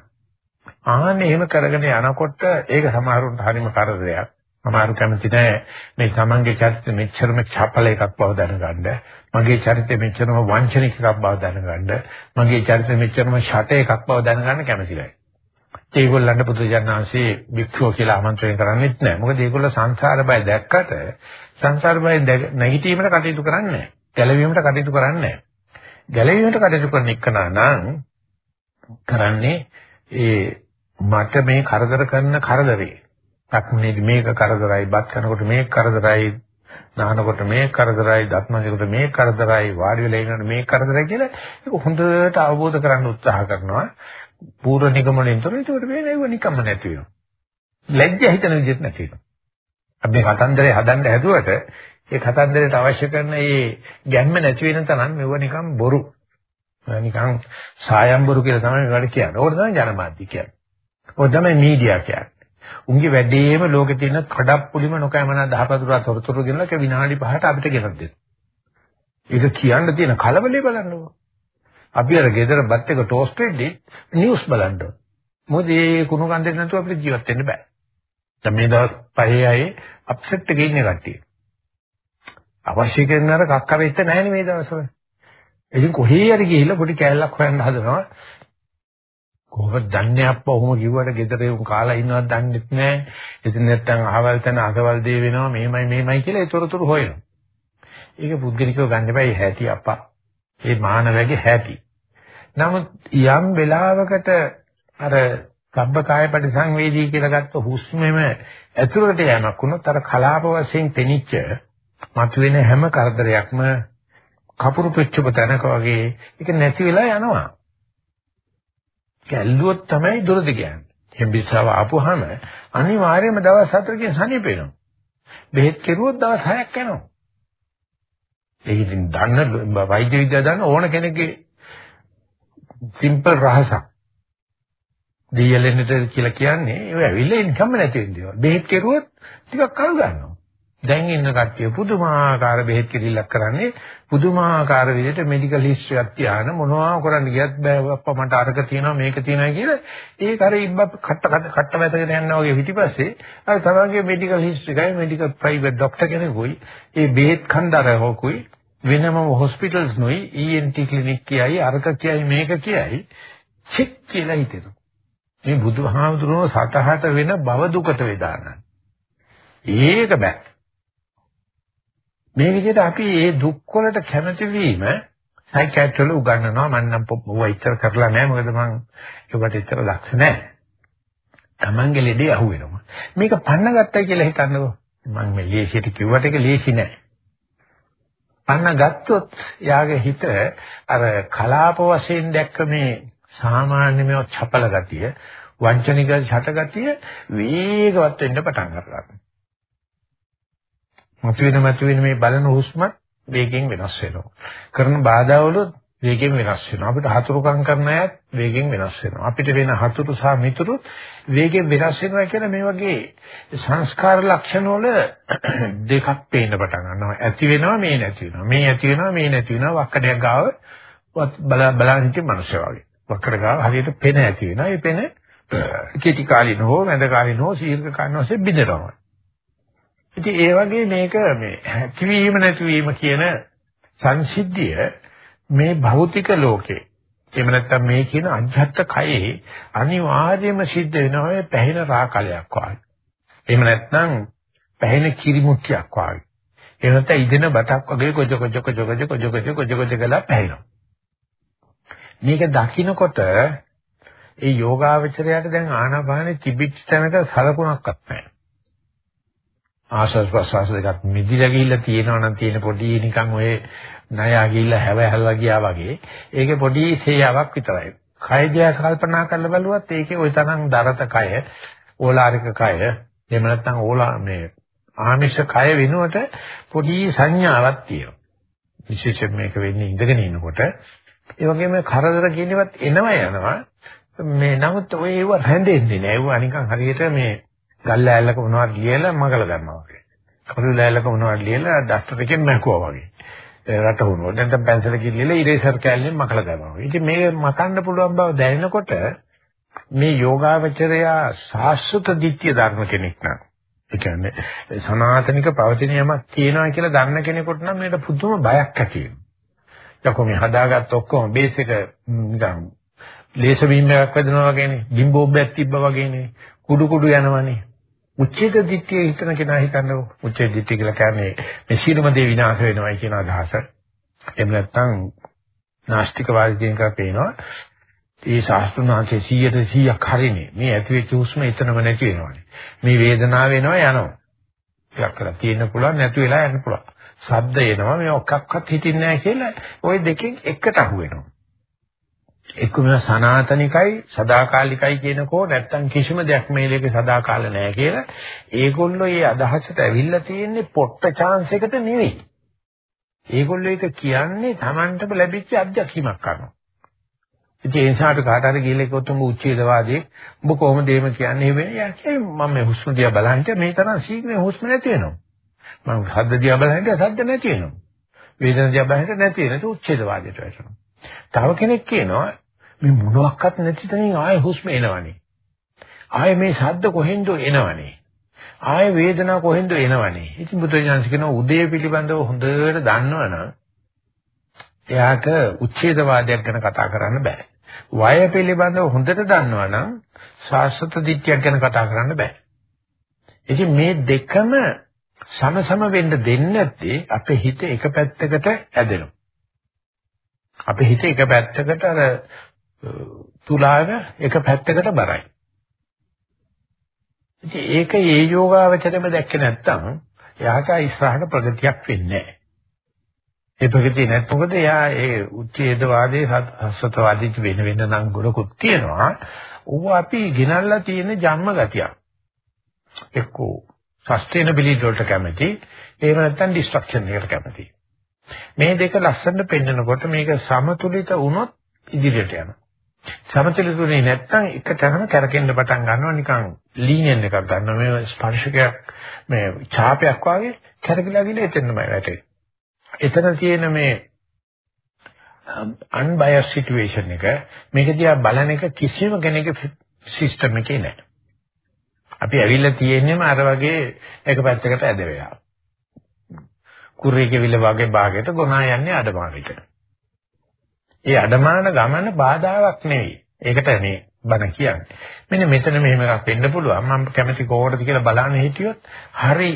ආන්න එහෙම කරගෙන යනකොට ඒක සමහරුන්ට හරිම කරදරයක්. සමහරු කැමති නැහැ මේ තමන්ගේ චරිතෙ මෙච්චරම චපල එකක් බව දැනගන්න. මගේ චරිතෙ මෙච්චරම වංචනික එකක් බව දැනගන්න. මගේ චරිතෙ මෙච්චරම ෂට එකක් බව දැනගන්න කැමති නැහැ. ඒගොල්ලන්ට පුදුජානනාංශේ වික්ෂෝ කියලා ආමන්ත්‍රණය කරන්නේත් නැහැ. මොකද ඒගොල්ලෝ සංසාර බය දැක්කට සංසාර බය නැගිටීමට කටයුතු කරන්නේ නැහැ. ගැලවීමට කටයුතු කරන්නේ නැහැ. ගැලවීමට කටයුතු කරන එකනා නම් කරන්නේ ඒ මට මේ කරදර කරන කරදරේ. අක්මනේදි මේක කරදරයි, බත් කනකොට මේක කරදරයි, නානකොට මේක කරදරයි, දත්මනකොට මේක කරදරයි, වාඩි වෙලා ඉන්නකොට මේක කරදරයි කියලා ඒක හොඳට අවබෝධ කරගන්න උත්සාහ කරනවා. පූර්ව නිගමනයෙන් තොර ඒකට වෙන්නේ ඒව නිකම්ම නැති වෙනවා. ලැජ්ජ හිතන විදිහට නැති වෙනවා. අපි මේ කතන්දරේ හදන්න හැදුවට ඒ කතන්දරයට අවශ්‍ය කරන මේ ගැම්ම නැති වෙන තරම් මෙව නිකම් බොරු. නිකම් සායම්බරු කියලා තමයි මේවට කියන්නේ. ඕක තමයි ජනමාධ්‍ය කියන්නේ. ඕක තමයි මීඩියා කියන්නේ. උන්ගේ වැඩේම ලෝකේ තියෙන කඩප්පුලිම නොකෑමනා දහපතුරා තොරතුරු ගෙනලා ඒක විනාඩි 5ට අපිට ගෙනත් දෙනවා. ඒක කියන්න තියෙන කලබලේ බලන්නකෝ. අපි අර ගෙදර බත් එක ටෝස්ට් වෙද්දී නිවුස් බලන්න ඕන. මොකද මේ කුණු කන්දේ නැතුව අපිට ජීවත් වෙන්න බෑ. දැන් මේ දවස් පහේ අය අප්සෙට් එකේ ඉන්නේ කට්ටිය. අවශ්‍ය කරන අර කක්ක වෙච්ච නැහැනේ මේ දවස්වල. ඉතින් කොහේ හරි ගිහිල්ලා පොඩි කෑල්ලක් හොයන්න හදනවා. කොහොමද දන්නේ අප්පා ඔහොම කිව්වට ගෙදර උන් කාලා ඉන්නවද දන්නෙත් නැහැ. ඉතින් නැත්තම් අහවල් තැන අසවල් දේ වෙනවා මෙහෙමයි මෙහෙමයි කියලා ඒතරතුරු හොයනවා. ඒක පුද්ගලිකව ගන්න බෑ හැටි අප්පා. ඒ මානවයාගේ හැටි. නමුත් යම් වෙලාවකට අර සබ්බකාය පරිසංවේදී කියලා ගත්ත හුස්මෙම ඇතුළට යamak වුණොත් අර කලාප වශයෙන් තෙනිච්ච මතුවෙන හැම කරදරයක්ම කපුරු පිච්චුප තැනක වගේ ඒක නැති වෙලා යනවා. කැල්ලුවොත් තමයි දුරද කියන්නේ. හෙම්බිස්සාව ආපුවාම අනිවාර්යයෙන්ම දවස් 4කින් සනීප වෙනවා. බෙහෙත් කෙරුවොත් දවස් 6ක් යනවා. ඒක ඉතින් දන්න වෛද්‍ය විද්‍යාව දන්න ඕන කෙනෙක්ගේ සිම්පල් රහසක්. DLNට කියලා කියන්නේ ඒ ඇවිල්ලා ඉන්කම් නැති වෙන දේවල්. බෙහෙත් කෙරුවොත් ටිකක් කල් ගන්නවා. දැන් ඉන්න කට්ටිය පුදුමාකාර බෙහෙත් කිරිල්ලක් කරන්නේ පුදුමාකාර විදිහට මෙඩිකල් හිස්ටරි එකක් තියාන මොනවා කරන්න ගියත් බෑ අප්පා මට අරක තියෙනවා මේක තියෙනවා කියලා ඒක අර ඉබ්බ කට්ට කට්ට වැටගෙන යනවා වගේ පිටිපස්සේ අර තමන්ගේ මෙඩිකල් හිස්ටරි එකයි මෙඩිකල් ප්‍රයිවට් ડોක්ටර් කෙනෙකුයි ඒ බෙහෙත් කන්දරහකුයි වෙනම හොස්පිටල්ස් නොයි ENT ක්ලිනික් කියයි අරක කියයි මේක කියයි චෙක් කියලා හිතෙනවා. මේ බුදුහාමුදුරුවෝ සතහට වෙන බව දුකට වේදානයි. ඒක බෑ. මේ විදිහට අපි මේ දුක් වලට කැමති වීම සයිකියාට්‍රිවල උගන්වනවා මම නම් ඔය ඉතර කරලා නැහැ මොකද මම ඒකට ඉතර දක්ෂ නැහැ. Tamange ලෙඩේ අහු වෙනවා. මේක පන්න ගත්තයි කියලා හිතන්නකෝ. මම මේ ලේසියට කිව්වට ඒක ලේසි නෑ. පන්න ගත්තොත් යාගේ හිත අර කලාප වශයෙන් දැක්ක මේ සාමාන්‍ය මේ චපල ගතිය වංචනික ඡටගතිය වේගවත් වෙන්න පටන් ගන්නවා. මතුවෙන මතුවෙන මේ බලන හුස්මත් වේගෙන් වෙනස් වෙනවා. කරන බාධාවලුත් වේගෙන් වෙනස් වෙනවා. අපිට හතුරුකම් කරන අයත් වේගෙන් වෙනස් වෙනවා. අපිට වෙන හතුරු සහ මිතුරු වේගෙන් වෙනස් වෙනවා කියන මේ වගේ සංස්කාර ලක්ෂණ වල දෙකක් පේන්න පටන් ගන්නවා. ඇති වෙනවා මේ නැති වෙනවා. මේ ඇති වෙනවා මේ නැති වෙනවා. වක්කඩයක් ගාව බල බලන් හිටිය මිනිස්සු වගේ. වක්කඩ ගාව හරියට පෙන ඇති වෙනවා. ඒ පෙන කෙටි කාලින හෝ මැද කාලින හෝ සීර්ඝ කාලින හෝ බිඳනවා. ඉතින් ඒ වගේ මේක මේ හැකියවීම නැතිවීම කියන සංසිද්ධිය මේ භෞතික ලෝකේ එහෙම නැත්නම් මේ කියන අධ්‍යාත්ම කයේ අනිවාර්යයෙන්ම සිද්ධ වෙනවා පැහැින රාකලයක් වගේ. එහෙම නැත්නම් පැහැින කිරිමුට්ටියක් වගේ. එහෙම නැත්නම් ඉදෙන බතක් වගේ කොජ කොජ කොජ කොජ කොජ කොජ කොජ කොජ ගලා පැහැිනවා. මේක දකින්නකොට ඒ යෝගාවචරයට දැන් ආනාපානෙ තිබිච්ච තැනක සලකුණක්වත් නැහැ. ආශස් ප්‍රසවාස දෙකක් මිදිලා ගිහිල්ලා තියෙනවා නම් තියෙන පොඩි නිකන් ඔය ණයා ගිහිල්ලා හැව හැලලා ගියා වගේ ඒකේ පොඩි සේයාවක් විතරයි. කය දිහා කල්පනා කරලා බලුවත් ඒකේ ওই තරම් දරත කය, ඕලාරික කය, එහෙම නැත්නම් ඕලා මේ ආමිෂ කය වෙනුවට පොඩි සංඥාවක් තියෙනවා. විශේෂයෙන් මේක වෙන්නේ ඉඳගෙන ඉන්නකොට ඒ වගේම කරදර කියනවත් එනවා යනවා මේ නමුත් ඔය ඒව රැඳෙන්නේ නෑ. ඒව නිකන් හරියට මේ ගල් ඇල්ලක මොනවද ලියලා මගල ගන්නවා වගේ. කළු ඇල්ලක මොනවද ලියලා ඩස්ටර් එකෙන් මැකුවා වගේ. රට වුණොත් නැත්නම් පැන්සල කිල්ලලා ඉරේසර් කැල්ලෙන් මකලා දානවා. ඉතින් මේ මකන්න පුළුවන් බව දැනෙනකොට මේ යෝගාවචරය සාස්වත දිට්ඨිය ධර්ම කෙනෙක් නම් ඒ කියන්නේ සනාතනික පවතින යමක් තියෙනවා කියලා දන්න කෙනෙකුට නම් මේකට පුදුම බයක් ඇති වෙනවා. යකෝ මේ හදාගත්ත ඔක්කොම බේස් එක නිකන් ලේස බීම් එකක් වැදෙනවා වගේනේ, බිම්බෝබ්බයක් තිබ්බා වගේනේ, කුඩු කුඩු යනවනේ. උච්ඡේද දිට්ඨිය හිතන කෙනා හිතන්නේ උච්ඡේද දිට්ඨිය කියලා කියන්නේ මේ සීලම දේ විනාශ වෙනවයි කියන අදහස. එහෙම නැත්නම් නාස්තික වාදයෙන් කරා පේනවා. ඒ ශාස්ත්‍රඥාන්සේ 100ට 100ක් හරිනේ. මේ ඇති වෙච්ච හුස්ම එතනම නැති වෙනවනේ. මේ වේදනාව එනවා යනවා. ටිකක් කරලා තියෙන්න පුළුවන් නැතු වෙලා යන්න පුළුවන්. ශබ්ද එනවා මේ ඔක්කක්වත් හිතින්නේ නැහැ කියලා ওই දෙකෙන් එකට අහු වෙනවා. එක්කම සනාතනිකයි සදාකාලිකයි කියනකෝ නැත්තම් කිසිම දෙයක් මේලේක සදාකාල නැහැ කියලා ඒගොල්ලෝ මේ අදහසට ඇවිල්ලා තියෙන්නේ පොට්ට chance එකට නෙවෙයි. ඒගොල්ලෝ ඒක කියන්නේ Tamanටම ලැබිච්ච අත්දැකීමක් කරනවා. ඉතින් ඒ නිසාට කාට හරි ගිහලා කිව්වොත් උඹ උච්චේදවාදී උඹ කොහොමද එහෙම කියන්නේ වෙන්නේ? යා කියන්නේ මම මේ හුස්ම දිහා බලන්නේ මේ තරම් ශීඝ්‍රයෙන් හුස්ම නැති වෙනවා. මම ශබ්ද දිහා බලන්නේ ශබ්ද නැති වෙනවා. වේදන දිහා බලන්නේ නැති වෙනවා. ඒක උච්චේදවාදයට වැටෙනවා. තව කෙනෙක් කියනවා මේ මොනවත් නැති තැනින් ආයෙ හුස්ම එනවනේ. ආයෙ මේ ශබ්ද කොහෙන්ද එනවනේ. ආයෙ වේදනාව කොහෙන්ද එනවනේ. ඉතින් බුදුරජාණන් කියනවා උදේ පිළිබඳව හොඳට දන්නවනම් එයාට උච්ඡේදවාදයක් ගැන කතා කරන්න බෑ. වය පිළිබඳව හොඳට දන්නවනම් ශාස්ත්‍ර දිට්ඨියක් ගැන කතා කරන්න බෑ. ඉතින් මේ දෙකම සමසම වෙන්න දෙන්නේ නැත්තේ අපේ හිත එක පැත්තකට ඇදෙනවා. අපේ හිත එක පැත්තකට අර තුලාව එක පැත්තකට බරයි. ඉතින් ඒක ඒ යෝගාවචරෙම දැක්කේ නැත්නම් එයාට ඉස්සරහට ප්‍රගතියක් වෙන්නේ නැහැ. ඒ ප්‍රගතිය නැත්නම් මොකද එයා ඒ උච්ඡේදවාදී හස්සතවාදී වෙන වෙන නම් ගුණකුත් තියෙනවා. ඌ අපි ගෙනල්ලා තියෙන ජන්ම ගතියක්. එක්කෝ සස්ටේනබිලිටි වලට කැමති, එහෙම නැත්නම් ඩිස්ට්‍රක්ෂන් එකට කැමති. මේ දෙක ලස්සනට පෙන්නකොට මේක සමතුලිත වුණොත් ඉදිරියට යනවා. සමතුලිතුනේ නැත්තම් එක තැනම කැරකෙන්න පටන් ගන්නවා නිකන් ලීනියන් එකක් ගන්නවා මේ ස්පර්ශකයක් මේ ඡාපයක් වගේ කැරකිලා ගිහලා එතනමයි වැටෙන්නේ. එතන තියෙන මේ unbiased situation එක මේක දිහා බලන එක කිසිම කෙනෙකුගේ සිස්ටම් එකේ නැහැ. අපි ඇවිල්ලා තියෙන්නේම අර වගේ එක පැත්තකට ඇද වෙලා. කුරේක විල වගේ භාගයට ගොනා යන්නේ අඩමාරිට. ඒ අඩමාන ගමන බාධාවක් නෙවෙයි. ඒකට මේ බණ කියන්නේ. මෙන්න මෙතන මෙහෙම එකක් වෙන්න පුළුවන්. මම කැමති කොහොමද කියලා බලන්න හිටියොත් හරි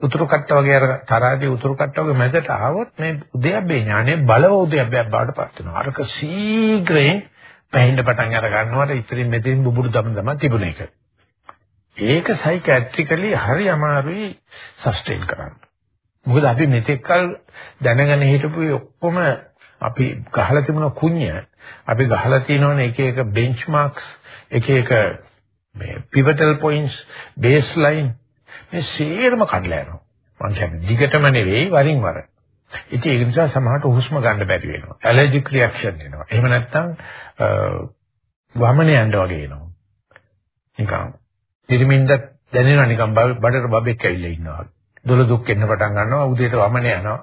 උතුරු කට්ට වගේ අර තරාදී උතුරු කට්ට වගේ මැදට ආවොත් මේ උද්‍යප්පේ ඥානෙ බලව උද්‍යප්පයක් බවට පත් වෙනවා. අරක ශීඝ්‍රයෙන් පැහින්න පටන් අර ගන්නවට ඉතින් මෙතෙන් බුබුරු දම දම තිබුණ එක. ඒක සයිකියාට්‍රිකලි හරි අමාරුයි සස්ටේන් කරන්න. මොකද අපි මෙතෙක්කල් දැනගෙන හිටපු ඔක්කොම අපි ගහලා තිබුණ කුණ්‍ය අපි ගහලා තියෙනවනේ එක එක බෙන්ච්මාර්ක්ස් එක එක මේ පිවටල් පොයින්ට්ස් බේස්ලයින් මේ සේරම කඩලා යනවා. මං කියන්නේ දිගටම නෙවෙයි වරින් වර. ඉතින් ඒක නිසා සමහරට හුස්ම ගන්න බැරි වෙනවා. ඇලර්ජික් රියැක්ෂන් එනවා. එහෙම නැත්නම් වමනේ යන්න වගේ එනවා. නිකන් පිරිමින්ද දැනෙනවා නිකන් බඩට බබෙක් ඇවිල්ලා ඉන්නවා. දොළ දුක් එන්න පටන් ගන්නවා උදේට වමනේ යනවා.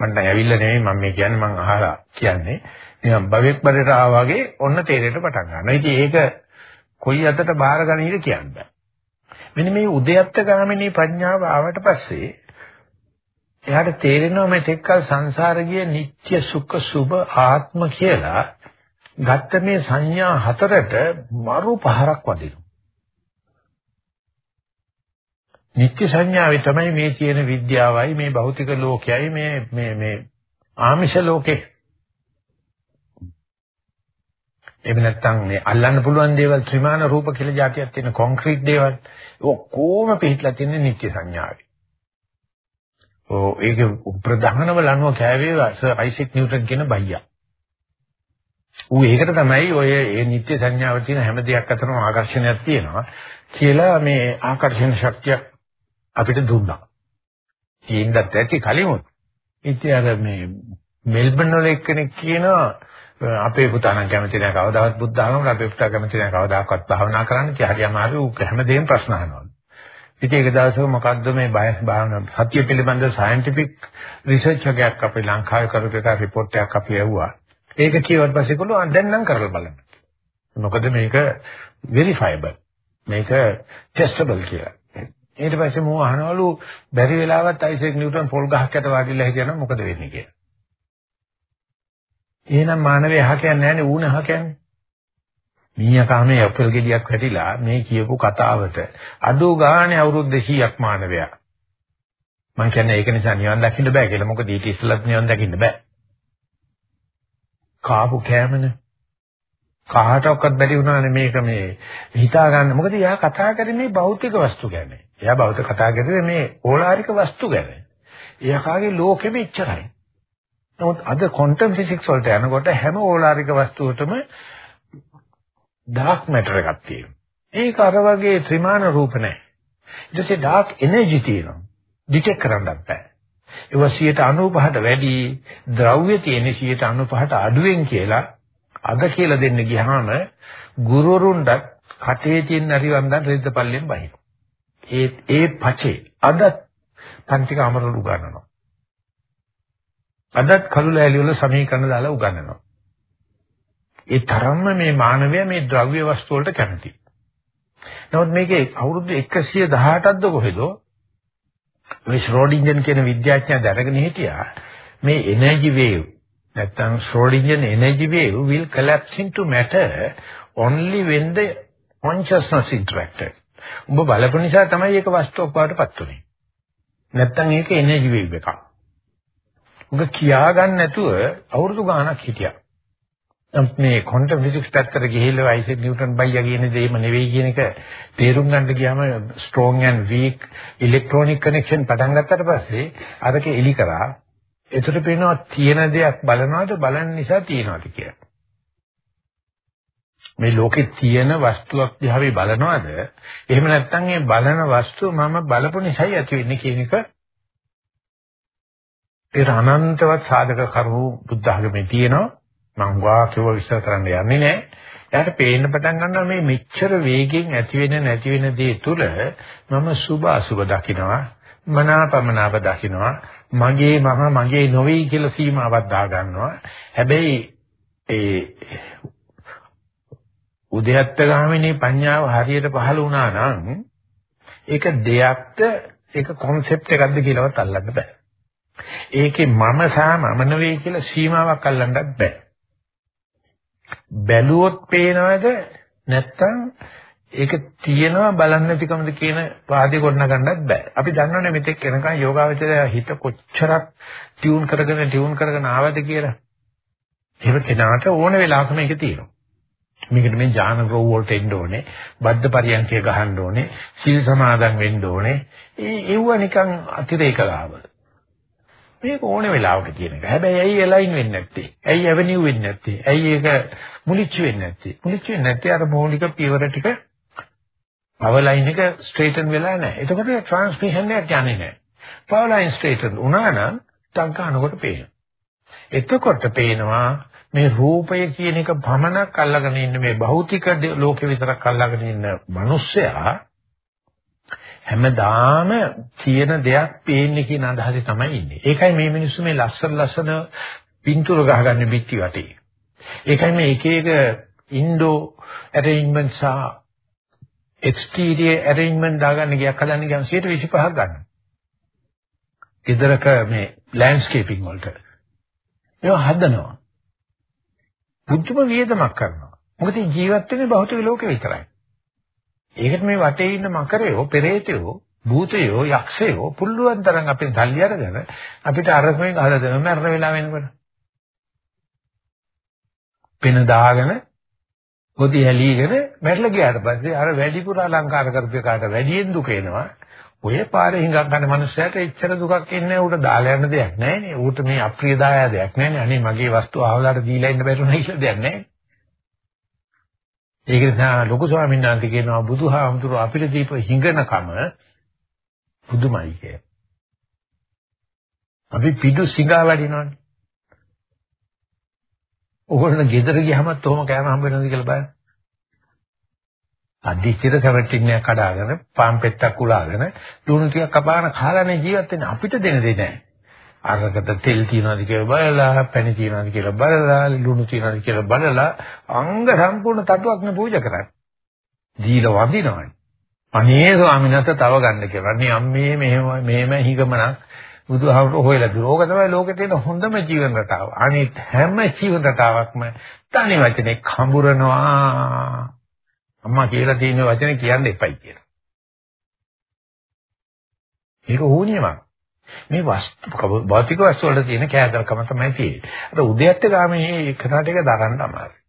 මම දැන් ඇවිල්ලා නෙමෙයි මම මේ කියන්නේ මං අහලා කියන්නේ. නිකන් බබෙක් බඩට ආවා වගේ ඔන්න තේරෙන්න පටන් ගන්නවා. ඉතින් ඒක කොයි අතට බාර ගන්නීද කියන්න බෑ. මෙන්න මේ උද්‍යත්ත ගාමිනී ප්‍රඥාව ආවට පස්සේ එයාට තේරෙනවා මේ තෙක්කල් සංසාරගිය නিত্য සුඛ සුභ ආත්ම කියලා ගත්ත මේ සංඥා හතරට මරු පහරක් වදිනවා. නිත්‍ය සංඥාවේ තමයි මේ තියෙන විද්‍යාවයි මේ භෞතික ලෝකයයි මේ මේ මේ ආමිෂ ලෝකේ එහෙම නැත්නම් මේ අල්ලන්න පුළුවන් දේවල් ත්‍රිමාන රූප කියලා જાතියක් තියෙන කොන්ක්‍රීට් දේවල් ඔක්කොම පිටලා තියෙන නිත්‍ය සංඥාවේ. ඕ ඒක ප්‍රධානම ලනුව කෑවේ සර් අයිසෙක් නිව්ටන් කියන බයියා. ඌ ඒකට තමයි ඔය ඒ නිත්‍ය සංඥාව තියෙන හැම දෙයක් අතරම ආකර්ෂණයක් තියෙනවා කියලා මේ ආකර්ෂණ ශක්තිය අපිට දුන්නා. ඒින්දත් ඇති කලිමුත්. ඉතින් අර මේ මෙල්බන් වල එක්කෙනෙක් කියනවා අපේ පුතා නම් කැමති නැහැ කවදාවත් බුද්ධ ධර්මවල අපේ පුතා කැමති නැහැ කවදාකවත් භාවනා කරන්න කියලා හරි අමාරු ඌ හැමදේම ප්‍රශ්න අහනවා. ඉතින් ඒක දවසක මොකද්ද මේ බය භාවනා සත්‍ය පිළිබඳ සයන්ටිෆික් රිසර්ච් එකක් අපේ ලංකාවේ කරපු එක රිපෝට් එකක් අපි ඇහුවා. ඒක කියවට පස්සේ කොළෝ දැන් නම් කරලා බලන්න. මොකද මේක වෙරිෆයබල්. මේක ටෙස්ටබල් කියලා. ඊට පස්සේ මෝ අහනවලු බැරි වෙලාවත් අයිසෙක් නිව්ටන් පොල් ගහක් යට වාඩිලා හිටියනම් මොකද වෙන්නේ කියලා. එහෙනම් මානවය අහ කියන්නේ නැහැනේ ඌන අහ කියන්නේ. මීයා කාමයේ අපල් ගෙඩියක් වැටිලා මේ කියපු කතාවට අඩු ගානේ අවුරුදු 200ක් මානවයා. මම කියන්නේ ඒක නිසා නිවන් දකින්න බෑ කියලා. මොකද ඊට ඉස්සෙල්ලත් නිවන් දකින්න බෑ. කාපු කෑමනේ. කාටවත් බැරි වුණානේ මේක මේ හිතා ගන්න. මොකද එයා කතා කරන්නේ මේ භෞතික වස්තු ගැන. එයා භෞතික කතා කරන්නේ මේ ඕලාරික වස්තු ගැන. එයාගේ ලෝකෙම ඉච්චරයි. නමුත් අද ක්වොන්ටම් ෆිසික්ස් වලට යනකොට හැම ඕලාරික වස්තුවකටම ඩාර්ක් මැටර් එකක් තියෙනවා. ඒක අර වගේ ත්‍රිමාන රූප නැහැ. ඊට පස්සේ ඩාර්ක් එනර්ජි තියෙනවා. ඩිටෙක්ට් කරන්න බෑ. ඒව 95ට වැඩි ද්‍රව්‍ය තියෙන 95ට අඩුවෙන් කියලා අද කියලා දෙන්න ගියාම ගුරුවරුන්ට කටේ තියෙන හරිවන්දන් රෙද්ද පල්ලෙන් බහිනවා. ඒ ඒ පචේ අද පන්තික අමරලු ගන්නවා. අදත් කළු ලෑලි වල සමීකරණ දාලා උගන්වනවා. ඒ තරම්ම මේ මානවය මේ ද්‍රව්‍ය වස්තු වලට කැමති. නමුත් මේකේ අවුරුදු 118ක්ද කොහෙද මේ ශ්‍රෝඩින්ජන් කියන විද්‍යාඥයා දැනගෙන හිටියා මේ එනර්ජි වේව් නැත්තම් Schrodinger energy wave will collapse into matter only when the consciousness interacted. උඹ බලපු නිසා තමයි ඒක වස්තුවක් වඩටපත් උනේ. නැත්තම් ඒක එනර්ජි වේව් එකක්. උග කියා ගන්න නැතුව අවුරුදු ගාණක් හිටියා. මේ ක්වොන්ටම් ෆිසික්ස් පැත්තට ගිහිල්ලා අයිසෙක් නිව්ටන් බයියා කියන දේම නෙවෙයි කියන එක තේරුම් ගන්න ගියාම ස්ට්‍රෝං ඇන්ඩ් වීක් ඉලෙක්ට්‍රොනික කනෙක්ෂන් පටන් ගත්තට පස්සේ අරක එලි කරා එතකොට පේනවා තියෙන දෙයක් බලනවාද බලන නිසා තියෙනවාද කියලා. මේ ලෝකේ තියෙන වස්තුවක් දිහා අපි බලනවාද එහෙම නැත්නම් මේ බලන වස්තුව මම බලපු නිසායි ඇති වෙන්නේ කියන එක ඒ අනන්තවත් සාධක කරුණු බුද්ධ ආගමේ තියෙනවා. මම වාක්‍යව විස්තර කරන්න යන්නේ නැහැ. එයාට පේන්න පටන් ගන්නවා මේ මෙච්චර වේගෙන් ඇති වෙන නැති වෙන දේ තුල මම සුභ අසුභ දකිනවා. මනාපමනාප දකිනවා. මගේ මම මගේ නොවේ කියලා සීමාවක් දා ගන්නවා. හැබැයි ඒ උද්‍යත්ත ගාමිනී පඤ්ඤාව හරියට පහළ වුණා නම් ඒක දෙයක්ද ඒක concept එකක්ද කියලාවත් අල්ලන්න බෑ. ඒකේ මම සහ මම නෙවෙයි කියලා සීමාවක් අල්ලන්නත් බෑ. බැලුවොත් පේනවද නැත්තම් ඒක තියෙනවා බලන්න නැතිකමද කියන වාදේ ගොඩනගන්නත් බෑ. අපි දන්නවනේ මෙතෙක් එනකන් යෝගාවචරය හිත කොච්චරක් ටියුන් කරගෙන ටියුන් කරගෙන ආවද කියලා. ඒක කෙනාට ඕන වෙලාවක මේක තියෙනවා. මේකට මේ ඥාන ග්‍රෝ වලට එන්න ඕනේ, බද්ධ පරියන්කය ගහන්න ඕනේ, සීල් සමාදන් වෙන්න ඕනේ. ඒ ඒව නිකන් අතිරේක ලාභ. මේක ඕනේ වෙලාවට කියන එක. හැබැයි ඇයි එලයින් වෙන්නේ නැත්තේ? ඇයි ඇවෙනිව් වෙන්නේ නැත්තේ? ඇයි ඒක මුලිච්ච වෙන්නේ නැත්තේ? මුලිච්ච වෙන්නේ නැත්තේ අර මූලික පියවර ටික පවර් ලයින් එක ස්ට්‍රේටන් වෙලා නැහැ. එතකොට ට්‍රාන්ස්මිෂන් එකක් යන්නේ නැහැ. පවර් ලයින් ස්ට්‍රේටන් වුණා නම් ටංකානකොට පේනවා. එතකොට පේනවා මේ රූපය කියන එක භමනක් අල්ලගෙන ඉන්න මේ භෞතික ලෝකෙ විතරක් අල්ලගෙන ඉන්න මිනිස්සයා හැමදාම තියෙන දෙයක් පේන්නේ කියන අදහසේ තමයි ඉන්නේ. ඒකයි මේ මිනිස්සු මේ ලස්සන ලස්සන පින්තූර ගහගන්නේ පිටි වටේ. ඒකයි මේ එක එක ඉන්ඩෝ ඇරේන්ජ්මන්ට් සහ එක්ස්ටීරියර් ඇරේන්ජ්මන්ට් දාගන්න ගියක් හදන්න ගියම 125ක් ගන්නවා. ගෙදරක මේ ලෑන්ඩ්ස්කේපින් වලට. ඒවා හදනවා. බුද්ධම වියදමක් කරනවා. මොකද ජීවත් වෙන්නේ භෞතික ලෝකෙ විතරයි. ඒකට මේ වටේ ඉන්න මකරයෝ, පෙරේතයෝ, භූතයෝ, යක්ෂයෝ පුල්ලුවන් තරම් අපෙන් සල්ලි අරගෙන අපිට අරගෙන ගහලා දෙනවා මරණ වෙලා වෙනකොට. පින දාගෙන පොඩි හැලීගෙන මැරලා ගියාට පස්සේ අර වැඩිපුර අලංකාර කරපු එකාට වැඩියෙන් දුක එනවා. ඔය පාරේ හිඟක් ගන්න මනුස්සයාට එච්චර දුකක් එන්නේ නැහැ. ඌට දාලා යන්න දෙයක් නැහැ නේ. ඌට මේ අප්‍රිය දායාදයක් නැහැ නේ. අනේ මගේ වස්තුව ආවලාට දීලා ඉන්න බැරුණා කියලා දෙයක් නැහැ. ඒක නිසා ලොකු ස්වාමීන් වහන්සේ කියනවා බුදුහාමුදුරුවෝ අපිට දීප හිඟනකම බුදුමයි කිය. අපි පිටු සිඟා වඩිනවනේ. ඕගොල්ලෝ ගෙදර ගියහමත් ඔහොම කෑම හම්බ වෙනවද කියලා බලන්න. අදිසිර සැවටින්නයක් කඩාගෙන පාන් පෙත්තක් උලාගෙන ලුණු ටිකක් කපාගෙන කාලානේ ජීවත් වෙන්නේ අපිට දෙන දෙයක් නැහැ. අරකට තෙල් තියනවාද කියලා බලලා, පැණි තියනවාද කියලා බලලා, ලුණු තියනවාද කියලා බලලා අංග සම්පූර්ණ තටුවක් නේ පූජා කරන්නේ. දීලා වඳිනවනේ. අනේ ස්වාමීන් වහන්සේ තව ගන්න කියලා. අනේ අම්මේ මෙහෙම මෙහෙම හිගමනක් බුදුහාමුදුරුවෝ හොයලා දුන්නා. ඕක තමයි ලෝකේ තියෙන හොඳම ජීවන රටාව. අනිත් හැම ජීවන රටාවක්ම තනි වචනේ කඹරනවා. අම්මා කියලා තියෙන වචනේ කියන්න එපයි කියලා. ඒක ඕනියමක්. මේ වස්තු භෞතික වස්තු වල තියෙන කෑදරකම තමයි තියෙන්නේ. අර උද්‍යත්ත ගාමී එකකට එක දරන්න අමාරුයි.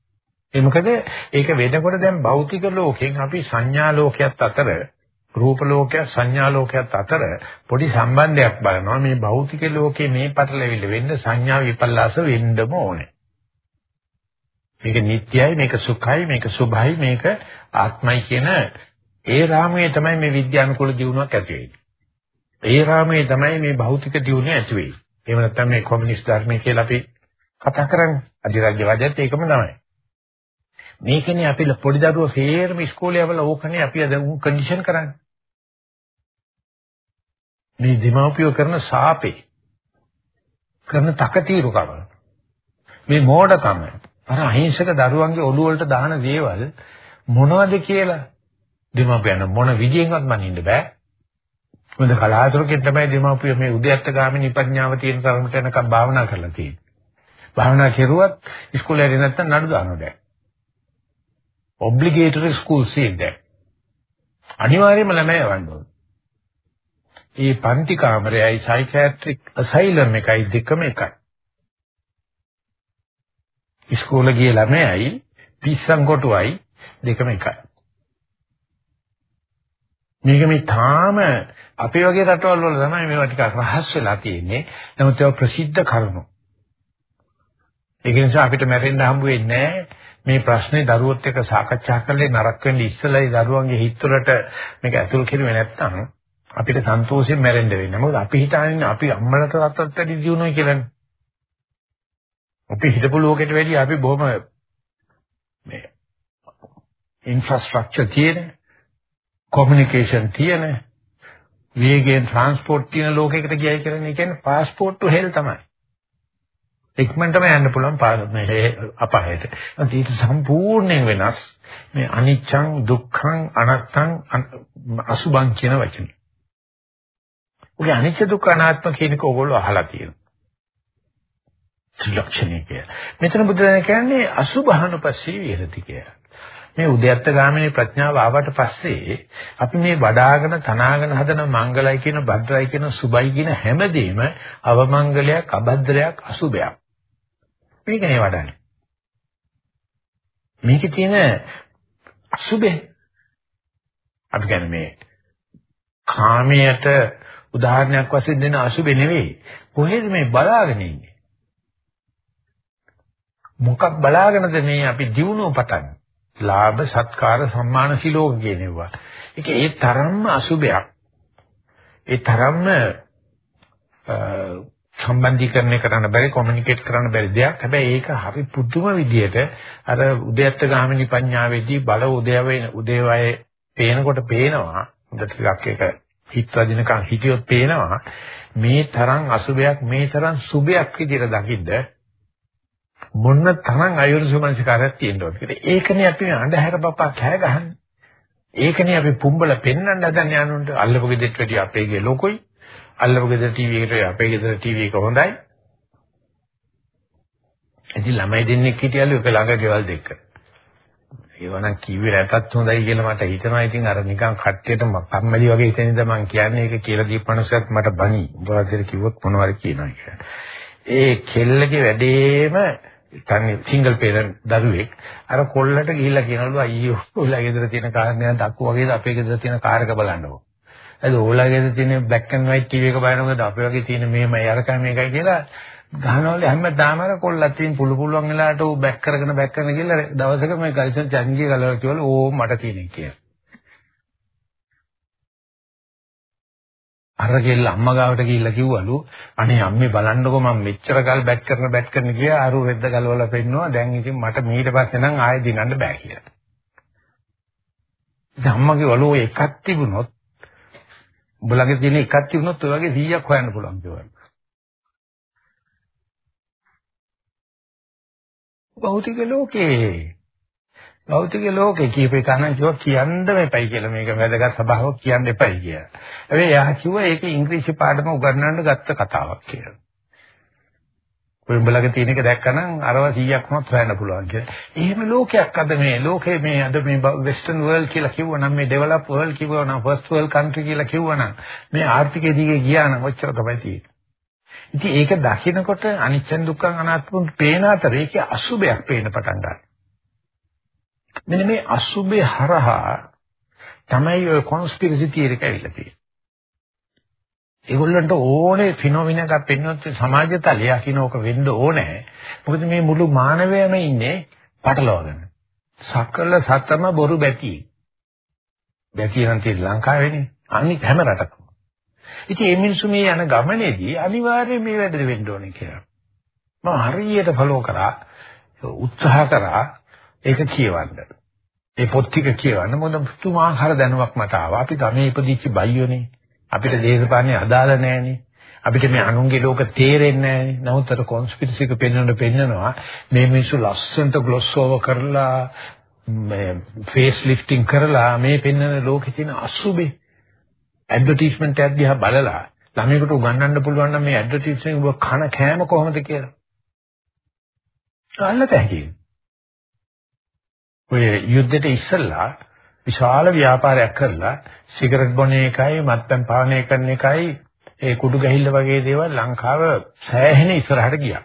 ඒ මොකද ඒක වෙනකොට දැන් භෞතික ලෝකෙන් අපි සංඥා ලෝකයක් අතර රූප ලෝකයක් සංඥා ලෝකයක් අතර පොඩි සම්බන්ධයක් බලනවා මේ භෞතික ලෝකේ මේ පටලැවිල්ල වෙන්න සංඥා විපල්ලාස වෙන්නම ඕනේ. මේක නිට්ටයයි මේක සුඛයි මේක සුභයි මේක ආත්මයි කියන ඒ රාමයේ තමයි මේ විද්‍යානුකූල දියුණුවක් ඇති වෙන්නේ. ඒ රාමයේ තමයි මේ භෞතික දියුණුව ඇති වෙන්නේ. එහෙම නැත්නම් මේ කොමියුනිස්ට් ධර්මයේ කියලා අපි කතා කරන්නේ. අධිරාජ්‍යවාදයත් ඒකම තමයි. මේකනේ අපි පොඩි දරුවෝ සේරම ඉස්කෝලේ යවලා ඕකනේ අපි අද උන් කන්ඩිෂන් කරන්නේ. මේ දෙමාපියෝ කරන සාපේ කරන තකතිරුකම මේ මෝඩකම අර අහිංසක දරුවන්ගේ ඔළුව වලට දාන දේවල් මොනවද කියලා දෙමාපියන් මොන විදියෙන්වත් මනින්න බෑ. මොකද කලාතුරකින් තමයි දෙමාපිය මේ උද්‍යත්ත ගාමිනී ප්‍රඥාව තියෙන තරමට යනකම් භාවනා කරලා තියෙන්නේ. භාවනා කෙරුවත් ඉස්කෝලේ යන්නේ නැත්නම් නඩු දානවා දැන්. obligatory school seat දැන්. අනිවාර්යයෙන්ම ළමයි යවන්න ඕනේ. ඒ පන්ති කාමරයයි සයිකියාට්‍රික් අසයිලම් එකයි දෙකම එකයි. ඉස්කෝලේ ගිය ළමයයි පිස්සන් කොටුවයි දෙකම එකයි. මේක මේ තාම අපේ වගේ රටවල් වල තමයි මේවා ටිකක් රහස් වෙලා තියෙන්නේ. නමුත් ඒවා ප්‍රසිද්ධ කරුණු. ඒක නිසා අපිට මැරෙන්න හම්බ වෙන්නේ මේ ප්‍රශ්නේ දරුවොත් එක්ක සාකච්ඡා කරලා නරක වෙන්නේ ඉස්සෙල්ලායි දරුවන්ගේ හිතවලට මේක ඇතුල් කෙරුවේ නැත්නම් අපිට සන්තෝෂයෙන් මැරෙන්න වෙන්නේ. මොකද අපි හිතන්නේ අපි අම්මලට රටට වැඩි දිනුනොයි කියලානේ. අපි හිතපු ලෝකෙට වැඩිය අපි බොහොම මේ ඉන්ෆ්‍රාස්ට්‍රක්චර් තියෙන කොමියුනිකේෂන් තියෙන වේගයෙන් ට්‍රාන්ස්පෝර්ට් තියෙන ලෝකයකට ගියයි කියන්නේ කියන්නේ પાස්පෝර්ට් ටු හෙල් තමයි. ඉක්මනටම යන්න පුළුවන් මේ අපායට. ඒක සම්පූර්ණයෙන් වෙනස්. මේ අනිච්චං දුක්ඛං අනත්තං අසුභං කියන වචනේ. ඔගේ අනිච්ච දුක්ඛ අනාත්ම කියන එක ඕගොල්ලෝ අහලා තියෙනවා. ත්‍රිලක්ෂණය කියලා. මෙතන බුදුරජාණන් කියන්නේ අසුභානුපස්සී විහෙරති කියලා. මේ උද්‍යත්ත ගාමිනී ප්‍රඥාව ආවට පස්සේ අපි මේ වඩාගෙන තනාගෙන හදන මංගලයි කියන භද්‍රයි කියන සුබයි කියන හැමදේම අවමංගලයක් අභද්‍රයක් අසුභයක්. මේකනේ වඩන්නේ. මේකේ තියෙන අසුභේ අපි කියන්නේ මේ කාමයට උදාහරණයක් වශයෙන් දෙන අසුභේ නෙවෙයි කොහෙද මේ බලාගෙන ඉන්නේ? මොකක් බලාගෙනද මේ අපි දිනුව පටන්? ලාභ සත්කාර සම්මාන සිලෝක කියනවා. ඒක ඒ තරම්ම අසුබයක්. ඒ තරම්ම සම්බන්ධීකරණය කරන්න බැරි කොමියුනිකේට් කරන්න බැරි දෙයක්. හැබැයි ඒක හරි පුදුම විදියට අර උද්‍යත්ත ගාමිනී පඤ්ඤාවේදී බල උදේවේ උදේවයේ පේනකොට පේනවා. හොඳ ටිකක් ඒක හිත වදිනකන් හිතියොත් පේනවා මේ තරම් අසුබයක් මේ තරම් සුබයක් විදියට දකින්න මොන්න තරම් අයෝනිසෝමනසිකාරයක් තියෙනවද කියලා. ඒකනේ අපි අඳුර බපා කෑ ගහන්නේ. ඒකනේ අපි පුම්බල පෙන්වන්න හදන්නේ යනුන්ට අල්ලපු ගෙදරට වැඩි අපේ ගේ ලොකෝයි. අල්ලපු ගෙදර ටීවී එකට අපේ ගෙදර ටීවී එක හොඳයි. ඉතින් ළමයි දෙන්නෙක් හිටියලු එක ළඟ ගෙවල් දෙක. ඒවනම් කිව්වේ නැතත් හොඳයි කියලා මට හිතෙනවා. ඉතින් අර නිකන් කට්ටියට කම්මැලි වගේ හිතෙනද මං කියන්නේ ඒක කියලා දීපණසත් මට බනි. උඹවහන්සේට කිව්වොත් මොනවද කියනවා කියලා. ඒ කෙල්ලගේ වැඩේම තන්නේ සිංගල් පේරන්ට් දරුවෙක් අර කොල්ලට ගිහිල්ලා කියනලු අයියෝ ඔයලා ගෙදර තියෙන කාර් ගැන දක්කු වගේද අපේ ගෙදර තියෙන කාර් එක බලන්නකෝ. එද ඕලා ගෙදර තියෙන බ්ලැක් ඇන්ඩ් වයිට් ටීවී එක බලනකොට අපේ වගේ තියෙන මේමයි අරකයි මේකයි කියලා ගහනවල හැමදාම අර කොල්ලක් තියෙන පුළු පුළුවන් වෙලාවට ඌ බැක් කරගෙන බැක් කරන කියලා දවසක මේ ගල්සන් චන්ජිය ගලවලා කිව්වලු ඕ මට තියෙන කියලා. අර ගෙල්ල අම්මා ගාවට ගිහිල්ලා කිව්වලු අනේ අම්මේ බලන්නකෝ මම මෙච්චර කල් බැට් කරන බැට් කරන ගියා අරු රෙද්ද ගලවලා පෙන්නවා දැන් ඉතින් මට මීට පස්සේ නම් ආයෙ දිනන්න බෑ කියලා. ඉතින් අම්මගේ ඔළුව එකක් තිබුණොත් උඹලගේ තියෙන එකක් තිබුණොත් ඔය වගේ 100ක් හොයන්න පුළුවන් කියලා. භෞතික ලෝකේ භෞතික ලෝකේ කීපේ කන කිව්ව කියන්න මෙපයි කියලා මේක වැදගත් සභාවක් කියන්න එපයි කියලා. හැබැයි එයා කිව්වා ඒක ඉංග්‍රීසි පාඩම උගන්වන්න ගත්ත කතාවක් කියලා. ඔය උඹලගේ තියෙන එක දැක්කනම් අරව 100ක්මත් හොයන්න පුළුවන් කියලා. එහෙම ලෝකයක් අද මේ ලෝකේ මේ අද මේ වෙස්ටර්න් වර්ල්ඩ් කියලා කිව්වනම් මේ ඩෙවලොප් වර්ල්ඩ් කිව්වනම් ෆස්ට් වර්ල්ඩ් කන්ට්‍රි කියලා කිව්වනම් මේ ආර්ථිකයේ දිගේ ගියා නම් ඔච්චර තමයි තියෙන්නේ. ඉතින් ඒක දකිනකොට අනිච්ච දුක්ඛ අනාත්ම පේන අතර ඒකේ අසුබයක් පේන්න පටන් ගන්නවා. මෙන්න මේ අසුබේ හරහා තමයි ඔය කොන්ස්පිරසි තියරි එක ඇවිල්ලා තියෙන්නේ. ඒගොල්ලන්ට ඕනේ ෆිනොමිනා එකක් පෙන්වන්නත් සමාජ තලයේ අකිනෝක වෙන්න ඕනේ. මොකද මේ මුළු මානවයම ඉන්නේ පටලවාගෙන. සකල සතම බොරු බැති. බැති නම් තියෙන ලංකාවේනේ. අනිත් හැම රටකම. ඉතින් මේ මිනිස්සු මේ යන ගමනේදී අනිවාර්යයෙන් මේ වැඩ වෙන්න ඕනේ කියලා. මම හරියට ෆලෝ කරා උත්සාහ කරා ඒක කියවන්න. ඒ පොත් ටික කියවන්න මොකද පුතුමාහාර දැනුමක් මට ආවා. අපි ගමේ ඉපදිච්ච බයියෝනේ. අපිට දේශපාලනේ අදාළ නැහැනේ. අපිට මේ අනුන්ගේ ලෝක තේරෙන්නේ නැහැනේ. නමුත් අර කොන්ස්පිරසි එක පෙන්වන්න පෙන්නනවා මේ මිනිස්සු ලස්සනට ග්ලොස් ඕවර් කරලා මේ ෆේස් ලිෆ්ටිං කරලා මේ පෙන්වන ලෝකේ තියෙන අසුබේ ඇඩ්වර්ටයිස්මන්ට් එකක් දිහා බලලා ළමයෙකුට උගන්වන්න පුළුවන් නම් මේ ඇඩ්වර්ටයිස්මන්ට් එක කන කෑම කොහොමද කියලා. අල්ලත හැකියි. ඔය යුද්ධෙට ඉස්සෙල්ලා විශාල ව්‍යාපාරයක් කරලා සිගරට් බොන එකයි මත්පැන් පානය කරන එකයි ඒ කුඩු ගැහිල්ල වගේ දේවල් ලංකාව සෑහෙන ඉස්සරහට ගියා.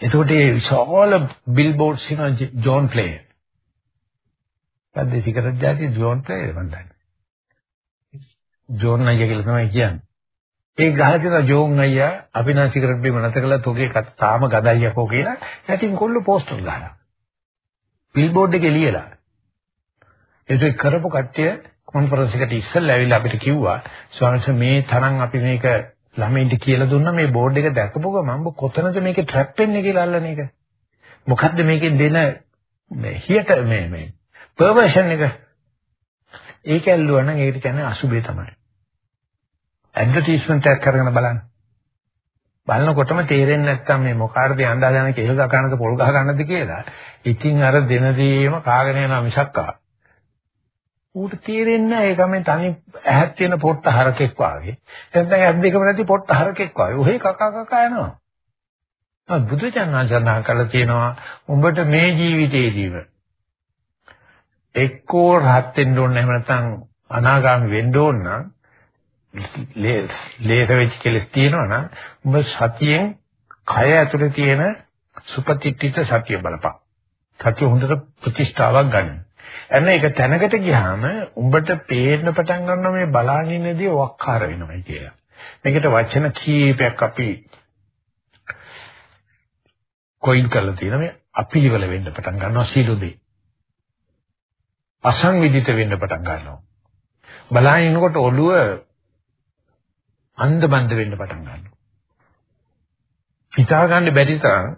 එතකොට ඒ විශාල බිල්බෝඩ්ස් ඉන ජෝන් ප්ලේ. පැද්ද සිගරට් ජාති ජෝන් ප්ලේ වන්දන. ජෝන් අයියා කියලා තමයි කියන්නේ. ඒ ගහලා තියෙන ජෝන් අයියා අපි නම් සිගරට් බීම නැත කළා තෝගේ තාම ගදයියකෝ කියලා යටින් කොල්ල පෝස්ටර් ගහලා. බිල්බෝඩ් එකේ ලියලා. ඒක කරපු කට්ටිය කොන්ෆරන්ස් එකට ඉස්සෙල්ලා ඇවිල්ලා අපිට කිව්වා ස්වාමීන් මේ තරම් අපි මේක ළමයින්ට කියලා දුන්නා මේ බෝඩ් එක දැකපුව මම කොතනද මේකේ ට්‍රැප් වෙන්නේ කියලා අල්ලන එක. මොකද්ද මේකෙන් දෙන මේ හියට මේ මේ පර්වර්ෂන් එක ඒක ඇල්ලුවා නම් ඒකට කියන්නේ අසුබේ තමයි. ඇඩ්වර්ටයිස්මන්ට් එකක් කරගෙන බලන්න. බලනකොටම තේරෙන්නේ නැත්තම් මේ මොකාටද යන්න හදන කෙල් ගහ ගන්නද පොල් ගහ ගන්නද කියලා. ඉතින් අර දෙන දේම කාගෙන යනවා මිසක්කා. ඌට තේරෙන්නේ නැහැ ඒක මේ තනි ඇහක් තියෙන පොට්ට හරකෙක් වාගේ. නැත්නම් ඇස් දෙකම නැති පොට්ට හරකෙක් වාගේ. ඔහේ කකා කකා යනවා. ආ බුදුචානන්සනා කළා කියනවා උඹට මේ ජීවිතේදීම එක්කෝ රහත් වෙන්න ඕන නැත්නම් අනාගාමී වෙන්න ඕන නම් ලේස වෙච්ච කෙලස් තියෙනවා නම් ඔබ සතියෙන් කය ඇතුලේ තියෙන සුපතිට්ඨිත සතිය බලපන්. සතිය හොඳට ප්‍රතිෂ්ඨාවක් ගන්න. එන්න ඒක තැනකට ගියාම උඹට පේන්න පටන් ගන්නවා මේ බලානින්නේදී වක්කාර වෙනවයි කියලා. මේකට වචන කීපයක් අපි කොයින් කරලා තියෙනවා මේ අපිලිවල වෙන්න පටන් ගන්නවා සීලුදී. අසංවිධිත වෙන්න පටන් ගන්නවා. බලාගෙනකොට ඔළුව අන්ධබන්ද වෙන්න පටන් ගන්නවා. හිතා ගන්න බැරි තරම්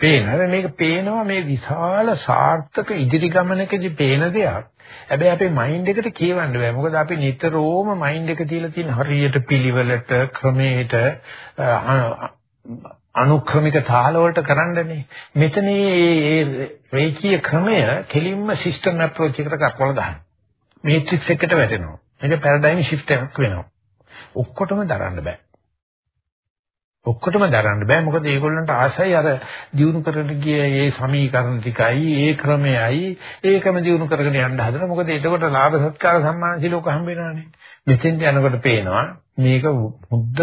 පේන. හැබැයි මේක පේනවා මේ විශාල සාර්ථක ඉදිරි ගමනකදී පේන දෙයක්. හැබැයි අපේ මයින්ඩ් එකට කියවන්න බෑ. මොකද අපි නිතරම මයින්ඩ් එක තියලා තියෙන හරියට පිළිවෙලට, ක්‍රමයට, අනුක්‍රමික තාල වලට කරන්නනේ. මෙතන මේ රේඛීය ක්‍රමය කෙලින්ම සිස්ටම් අප්‍රෝච් එකට කරකවලා දාන්න. මේට්‍රික්ස් එකට වැටෙනවා. මේක පැරඩයිම් ෂිෆ්ට් එකක් වෙනවා. ඔක්කොටම දරන්න බෑ. ඔක්කොටම දරන්න බෑ මොකද ඒගොල්ලන්ට ආසයි අර දිනු කරගෙන ගිය ඒ සමීකරණ ටිකයි ඒ ක්‍රමයයි ඒකම දිනු කරගෙන යන්න හදන මොකද එතකොට ලාභ සත්කාර සම්මාන සිලෝක හම්බ වෙනවානේ මෙතෙන්ට යනකොට පේනවා මේක මුද්ද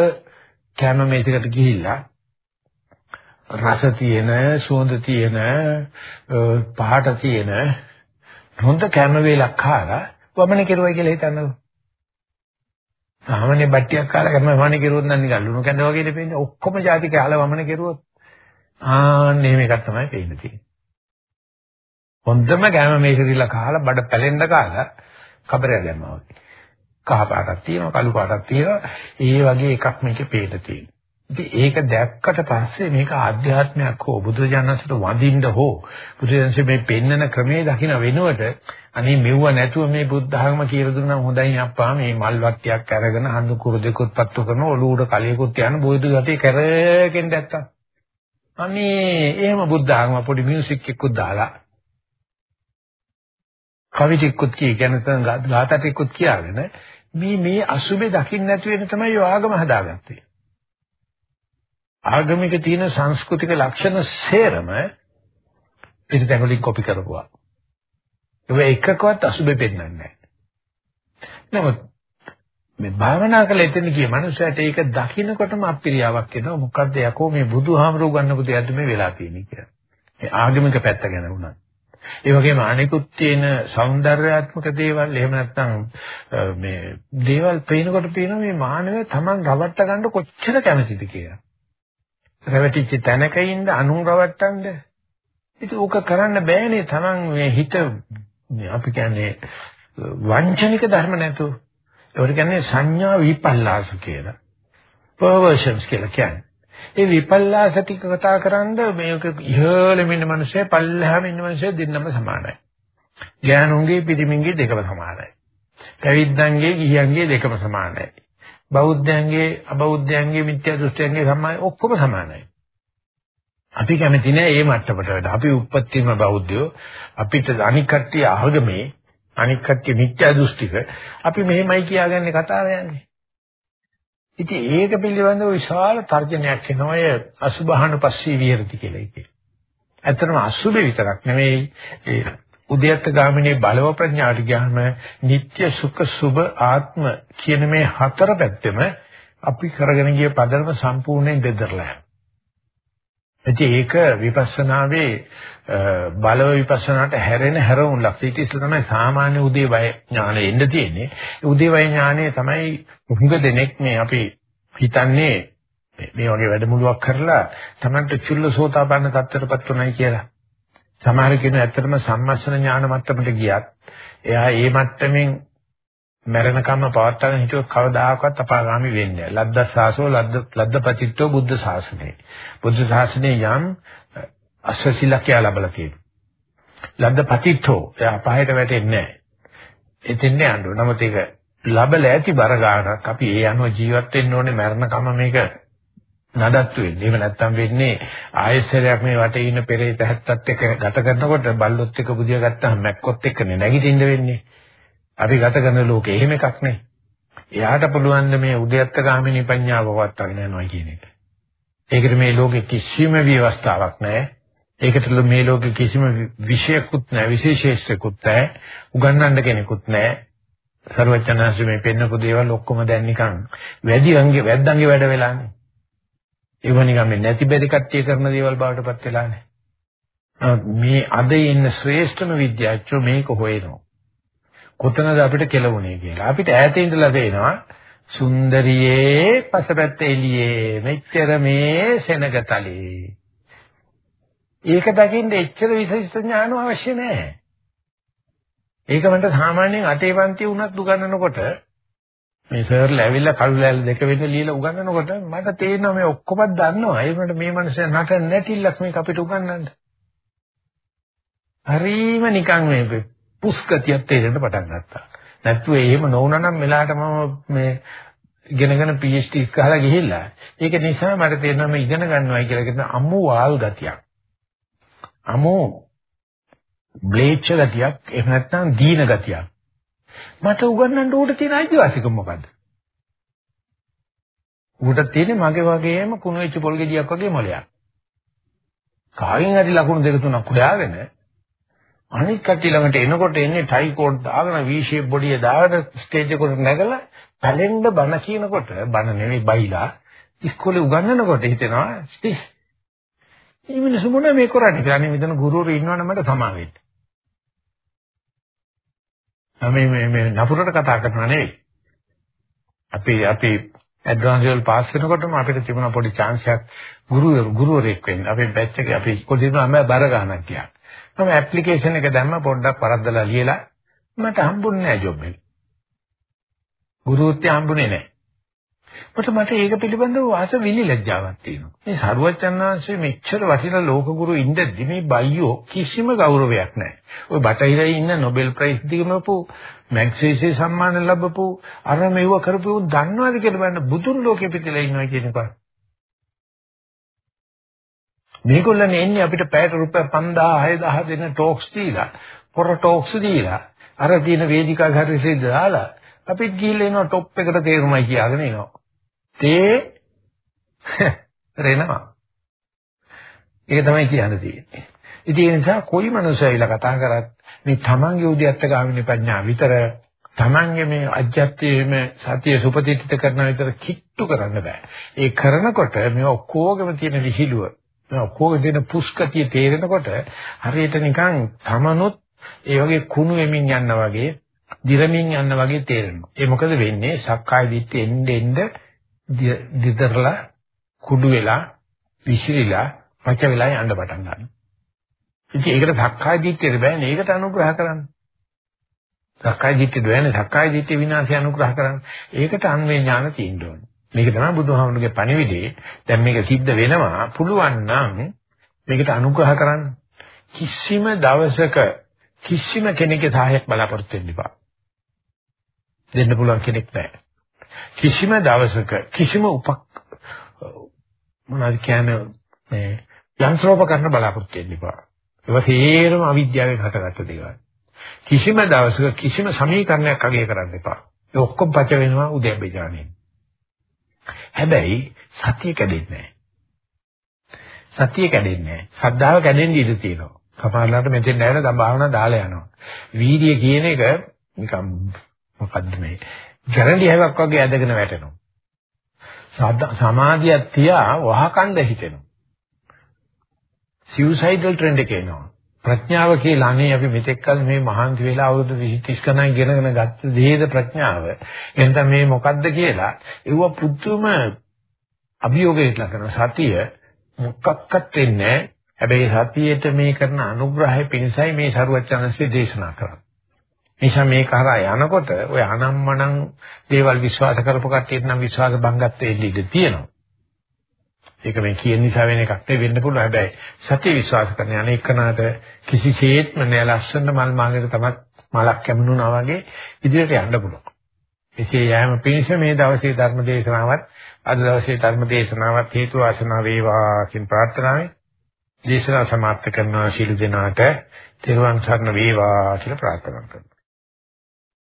කැම මේසකට ගිහිල්ලා රස තියෙන සුවඳ තියෙන පහට තියෙන හොඳ කැම වේලක් කාලා වමන කෙරුවයි කියලා හිතන්නකෝ සාමාන්‍ය බට්ටියක් කාලා කරන වමන කෙරුවොත් නම් නිකන් ලුණු කැඳ වගේ දෙපෙන්නේ ඔක්කොම ಜಾති කාලා වමන කෙරුවොත් ආන්න එහෙම එකක් තමයි පේන්න තියෙන්නේ. හොඳම ගෑම මේකදිලා කාලා බඩ පැලෙන්න කාලා කබරය දැම්මා වගේ. කහ පාටක් තියෙනවා කළු පාටක් තියෙනවා ඒ වගේ එකක් මේකේ පේන්න තියෙනවා. ඉතින් ඒක දැක්කට පස්සේ මේක ආධ්‍යාත්මයක් හෝ බුදුරජාණන්සේට වඳින්න හෝ බුදුරජාණන්සේ මේ පෙන්නන ක්‍රමයේ දකින්න වෙනුවට අනේ මෙව්ව නැතුව මේ බුද්ධ ධර්ම කියලා දුන්නා හොඳයි අප්පා මේ මල් වට්ටියක් අරගෙන හඳු කුරු දෙකුත් පත්තු කරන ඔලු උඩ කලියකුත් යන බොයිදු යටි කරගෙන දැක්කා. අනේ එහෙම බුද්ධ ධර්ම පොඩි මියුසික් එකකුත් දාලා කවි ටිකකුත් කිය කියන්නේ ගාථා ටිකකුත් කියාගෙන මේ මේ අසුබේ දකින්න නැති වෙන තමයි ඔය ආගම හදාගත්තේ. ආගමික තියෙන සංස්කෘතික ලක්ෂණ සේරම පිටතෙන් වලින් කොපි කරපුවා. ඒක එකකවත් අසුබෙ පෙන්නන්නේ නැහැ. නමුත් මේ භාවනා කළ එතන ගිය මනුස්සයට ඒක දකින්නකොටම අපිරියාවක් එනවා. මොකද්ද යකෝ මේ බුදුහාමරෝ ගන්නපු දෙයක්ද මේ වෙලා තියෙන්නේ කියලා. මේ ආගමික පැත්ත ගැන වුණා. ඒ වගේම අනිකුත් තියෙන సౌందర్యාත්මක දේවල් එහෙම නැත්නම් මේ දේවල් පේනකොට පේනවා මේ මානවය Taman රවට්ට ගන්න කොච්චර කැමතිද කියලා. රැවටිච්ච තැනක ඉන්න අනුන් රවට්ටන්න. ඉතින් ඕක කරන්න බෑනේ Taman මේ හිත අපි කියන්නේ වංචනික ධර්ම නැතුව. ඒවට කියන්නේ සංඥා විපල්ලාස කියලා. perversions කියලා කියන්නේ. ඒ විපල්ලාස ටික කතා කරන්ද මේක ඉහළම ඉන්න මිනිස්සේ පල්ලෙහාම ඉන්න මිනිස්සේ දෙන්නම සමානයි. ඥානුන්ගේ පිරිමින්ගේ දෙකම සමානයි. පැවිද්දන්ගේ ගිහියන්ගේ දෙකම සමානයි. බෞද්ධයන්ගේ අබෞද්ධයන්ගේ මිත්‍යා දෘෂ්ටියන්ගේ සමානයි ඔක්කොම සමානයි. අපි කැමති නෑ මේ මට්ටමට වැඩ. අපි උප්පත්තිම බෞද්ධයෝ අපිට අනික් කට්ටිය ආගමේ අනික් කට්ටිය මිත්‍යා දෘෂ්ටික අපි මෙහෙමයි කියාගන්නේ කතාව යන්නේ. ඉතින් ඒක පිළිබඳව විශාල තර්ජනයක් එනවා ඒ අසුභහන පස්සී විහෙරති කියලා එකේ. ඇත්තටම අසුභ විතරක් නෙමෙයි ඒ උද්‍යත්ත ගාමිනී බලව ප්‍රඥාට ගියාම නিত্য සුඛ සුභ ආත්ම කියන මේ හතර පැත්තෙම අපි කරගෙන ගිය පදනම සම්පූර්ණයෙන් බෙදරලා ඉතින් ඒක විපස්සනාවේ බලව විපස්සනාට හැරෙන හැරවුම් ලක්ෂ ඊට ඉස්සෙල්ලා තමයි සාමාන්‍ය උදේ වය ඥානෙ එන්න තියෙන්නේ. උදේ වය ඥානෙ තමයි හුඟ දෙනෙක් මේ අපි හිතන්නේ මේ වගේ වැඩමුළුවක් කරලා තමන්ට චුල්ලසෝතාපන්න තත්ත්වයටපත් උනායි කියලා. සමහර කෙනෙක් ඇත්තටම සම්මස්සන ඥාන මට්ටමට ගියත් එයා ඒ මට්ටමින් මරණකම්ම පවත්වාගෙන හිටියොත් කවදාකවත් අපාගාමි වෙන්නේ නැහැ. ලද්දසාසෝ ලද්ද ලද්දපතිත්වෝ බුද්ධ ශාසනය. බුද්ධ ශාසනයේ යම් අස්සසිලකයා ලැබලා තියෙනවා. ලද්දපතිත්වෝ එයා අපායට වැටෙන්නේ නැහැ. එතෙන් යන්න ඕන. නමුත් ඒක ලැබලා ඇති බර ගන්නක් අපි ඒ අනුව ජීවත් වෙන්න ඕනේ මරණකම්ම මේක නඩත්තු වෙන්නේ. එහෙම නැත්තම් වෙන්නේ ආයෙසරයක් මේ වටේ ඉන්න පෙරේත හැත්තත් එක්ක ගත කරනකොට බල්ලොත් එක්ක බුදියා ගත්තාම මැක්කොත් එක්කනේ නැගිටින්න වෙන්නේ. අපි ගත කරන ලෝකේ එහෙම එකක් නැහැ. එයාට පුළුවන් මේ උද්‍යත්ත ගාමිනී පඤ්ඤාව වත්තගෙන යනවා කියන එක. ඒකට මේ ලෝකේ කිසිම ව්‍යවස්ථාවක් නැහැ. ඒකට මේ ලෝකේ කිසිම විශේෂකුත් නැහැ, විශේෂේෂකුත් නැහැ, උගන්වන්න කෙනෙකුත් නැහැ. සර්වචනංශ මේ පෙන්නපු දේවල් ඔක්කොම දැන් නිකන් වැඩි අංගේ වැද්දන්ගේ වැඩ වෙලානේ. ඒව නිකන් මේ නැති බැරි කට්ටිය කරන දේවල් බවට පත් වෙලානේ. මේ අද ඉන්න ශ්‍රේෂ්ඨම විද්‍යාඥයෝ මේක හොයනවා. කොතනද අපිට කෙලවුනේ කියලා. අපිට ඈත ඉඳලා තේනවා සුන්දරියේ පසපැත්ත එළියේ මෙච්චර මේ සෙනගතලේ. ඒක දකින්න එච්චර විශේෂ ඥාන අවශ්‍ය නැහැ. ඒක මන්ට සාමාන්‍යයෙන් අටේ පන්ති උනත් උගන්වනකොට මේ සර්ලා ඇවිල්ලා කළු ලෑල්ල දෙක වෙන්න ලියලා උගන්වනකොට මට තේරෙනවා මේ ඔක්කොම දන්නවා. ඒ වුණාට මේ මනුස්සයා නට නැටිල්ලක් මේක අපිට උගන්වන්න. හරීම නිකන් මේ පුස්කතියක් තේරෙන්න පටන් ගත්තා. නැත්නම් එහෙම නොවුනා නම් මෙලාට මම මේ ඉගෙනගෙන PhD ගහලා ගිහිල්ලා ඒක නිසා මට තේරෙනවා මේ ඉගෙන ගන්නවයි කියලා කියන අමු වාල් ගතියක්. අමු බ්ලේච්ච ගතියක් එහෙම නැත්නම් දීන ගතියක්. මට උගන්වන්න උඩ තියෙන අයිතිවාසිකම මොකද්ද? උඩ තියෙන්නේ මගේ වගේම කුණු වෙච්ච පොල් ගෙඩියක් වගේ මොලයක්. කාගෙන් හරි ලකුණු දෙක තුනක් හොයාගෙන අනිත් කට්ටිය ළඟට එනකොට එන්නේ ටයි කෝඩ් දාගෙන V shape body එක දාගෙන ස්ටේජ් එකට නැගලා පැලෙන්න බන කියනකොට බන නෙවෙයි බයිලා ඉස්කෝලේ උගන්වනකොට හිතෙනවා ස්ටිස් මේ මිනිස්සු මොන මේ කරන්නේ කියලා නේ මෙතන ගුරුවරු ඉන්නවනම් මට සමා වෙන්න. මේ මේ මේ නපුරට කතා කරනවා නෙවෙයි. අපි අපි ඇඩ්වාන්ස් ලෙවල් පාස් වෙනකොටම අපිට තිබුණා පොඩි chance එකක් ගුරුවරු ගුරුවරයෙක් වෙන්න. අපේ බැච් එකේ අපි ඉස්කෝලේ ඉන්නවා මම බර ගන්නක් කියලා. මම ඇප්ලිකේෂන් එක දැම්ම පොඩ්ඩක් පරද්දලා ලියලා මට හම්බුන්නේ නැහැ ජොබ් එක. ගුරුත්වය හම්බුනේ නැහැ. මට මට ඒක පිළිබඳව වාස විලි ලැජ්ජාවක් තියෙනවා. මේ සරුවචන්නාංශයේ මෙච්චර වටිනා ලෝක ගුරු ඉඳද්දි මේ බයියෝ කිසිම ගෞරවයක් නැහැ. ওই බටහිරේ ඉන්න Nobel Prize දීමපු මැග්සේසේ සම්මාන ලැබපු අර මේව කරපු උන් දන්නවද කියලා බලන්න බුදුන් ලෝකෙ පිටලා ඉන්නවා කියන එක. මේගොල්ලනේ එන්නේ අපිට පැයට රුපියල් 5000 6000 දෙන ටෝක්ස් දීලා, පොර ටෝක්ස් දීලා, අර දින වේදිකා ගහට විසඳලා අපිත් ගිහිල්ලා එනවා টොප් එකට තේරුමයි කියාගෙන එනවා. තේ රෙනවා. ඒක තමයි කියන්න තියෙන්නේ. ඉතින් ඒ නිසා කොයි මනුස්සයයිලා කතා කරත් මේ තමන්ගේ උද්‍යත්ත ගාමිනී ප්‍රඥා විතර තමන්ගේ මේ අජ්ජත්‍යයේම සතිය සුපතිත්ත කරන විතර කිට්ටු කරන්න බෑ. ඒ කරනකොට මේ ඔක්කොගම තියෙන විහිළුව මේ ඔක්කොගේ තියෙන පුස්කතිය තේරෙනකොට හරියට නිකන් තමනුත් ඒ වගේ කුණු වෙමින් යනවා වගේ දිරමින් යන වගේ තේරෙනවා. ඒ මොකද වෙන්නේ? සක්කාය දිට්ඨිය එන්න එන්න දිදරලා කුඩු වෙලා විසිරිලා පච වෙලා යන්න පටන් ගන්නවා. ඉතින් ඒකට සක්කාය දිට්ඨියට බෑනේ. ඒකට අනුග්‍රහ කරන්න. සක්කාය දිට්ඨිය දුවන්නේ සක්කාය දිට්ඨිය විනාශය අනුග්‍රහ කරන්න. ඒකට අන්වේ ඥාන තියෙන්න ඕනේ. මේක තමයි බුදුහාමුදුරගේ පණිවිඩේ. දැන් මේක සිද්ධ වෙනවා. පුළුවන් නම් මේකට අනුග්‍රහ කරන්න. කිසිම දවසක කිසිම කෙනෙක්ගේ සහායක් බලාපොරොත්තු වෙන්න එපා. දෙන්න පුළුවන් කෙනෙක් නැහැ. කිසිම දවසක කිසිම උපක් මොනවද කියන්නේ මේ යන්ත්‍රෝපකරණ බලාපොරොත්තු වෙන්න එපා. ඒවා තේරම අවිද්‍යාවෙන් හටගත්ත දේවල්. කිසිම දවසක කිසිම සමීකරණයක් අගය කරන්න එපා. ඒ ඔක්කොම පච වෙනවා උදේබ්බේ ඥානෙ. හැබැයි සතිය කැඩෙන්නේ නැහැ. සතිය කැඩෙන්නේ නැහැ. සද්ධාව කැඩෙන්න ඉඩ තියෙනවා. සමහරවිට මෙතෙන් නැවන දඹාවන දාලා යනවා. වීර්ය කියන එක නිකම් මොකද්ද මේ ගැරන්ටි හැවක් වගේ ඇදගෙන වැටෙනවා. සමාධියක් තියා වහකණ්ඩ හිතෙනවා. සියුසයිඩල් ට්‍රෙන්ඩ් එක එනවා. ප්‍රඥාව කියලා අනේ අපි මෙතෙක් කල මේ මහන්සි වෙලා අවුරුදු 20 30 ගණන් ඉගෙනගෙන ගත්ත දේද ප්‍රඥාව. එහෙනම් මේ මොකද්ද කියලා ඒව පුදුම අභියෝගයක් ලකන සතිය මොකක්වත් වෙන්නේ හැබැයි සතියේට මේ කරන අනුග්‍රහය පිණිසයි මේ සරුවචනන්සේ දේශනා කරන්නේ. නිසා මේක හරහා යනකොට ඔය අනම්මනම් දේවල් විශ්වාස කරපු කට්ටියට නම් විශ්වාස භංගත් වෙන්න ඉඩ තියෙනවා. ඒක මේ කියන නිසා වෙන එකක් නෙවෙයි වෙන්න පුළුවන්. හැබැයි සත්‍ය විශ්වාස කරන අනේකනට කිසිසේත්ම නෑ ලස්සන මල් මාගෙට තමයි මලක් කැමුණා වගේ ඉදිරියට යන්න පුළුවන්. එසේ යෑම පිණිස මේ දවසේ ධර්ම දේශනාවත් අද දවසේ ධර්ම දේශනාවත් හේතු වාසනා වේවා කියන ප්‍රාර්ථනාවෙන් දේශනාව සමාප්ත කරනවා ශිළු දෙනාට තෙරුවන් සරණ වේවා කියලා ප්‍රාර්ථනා කරනවා.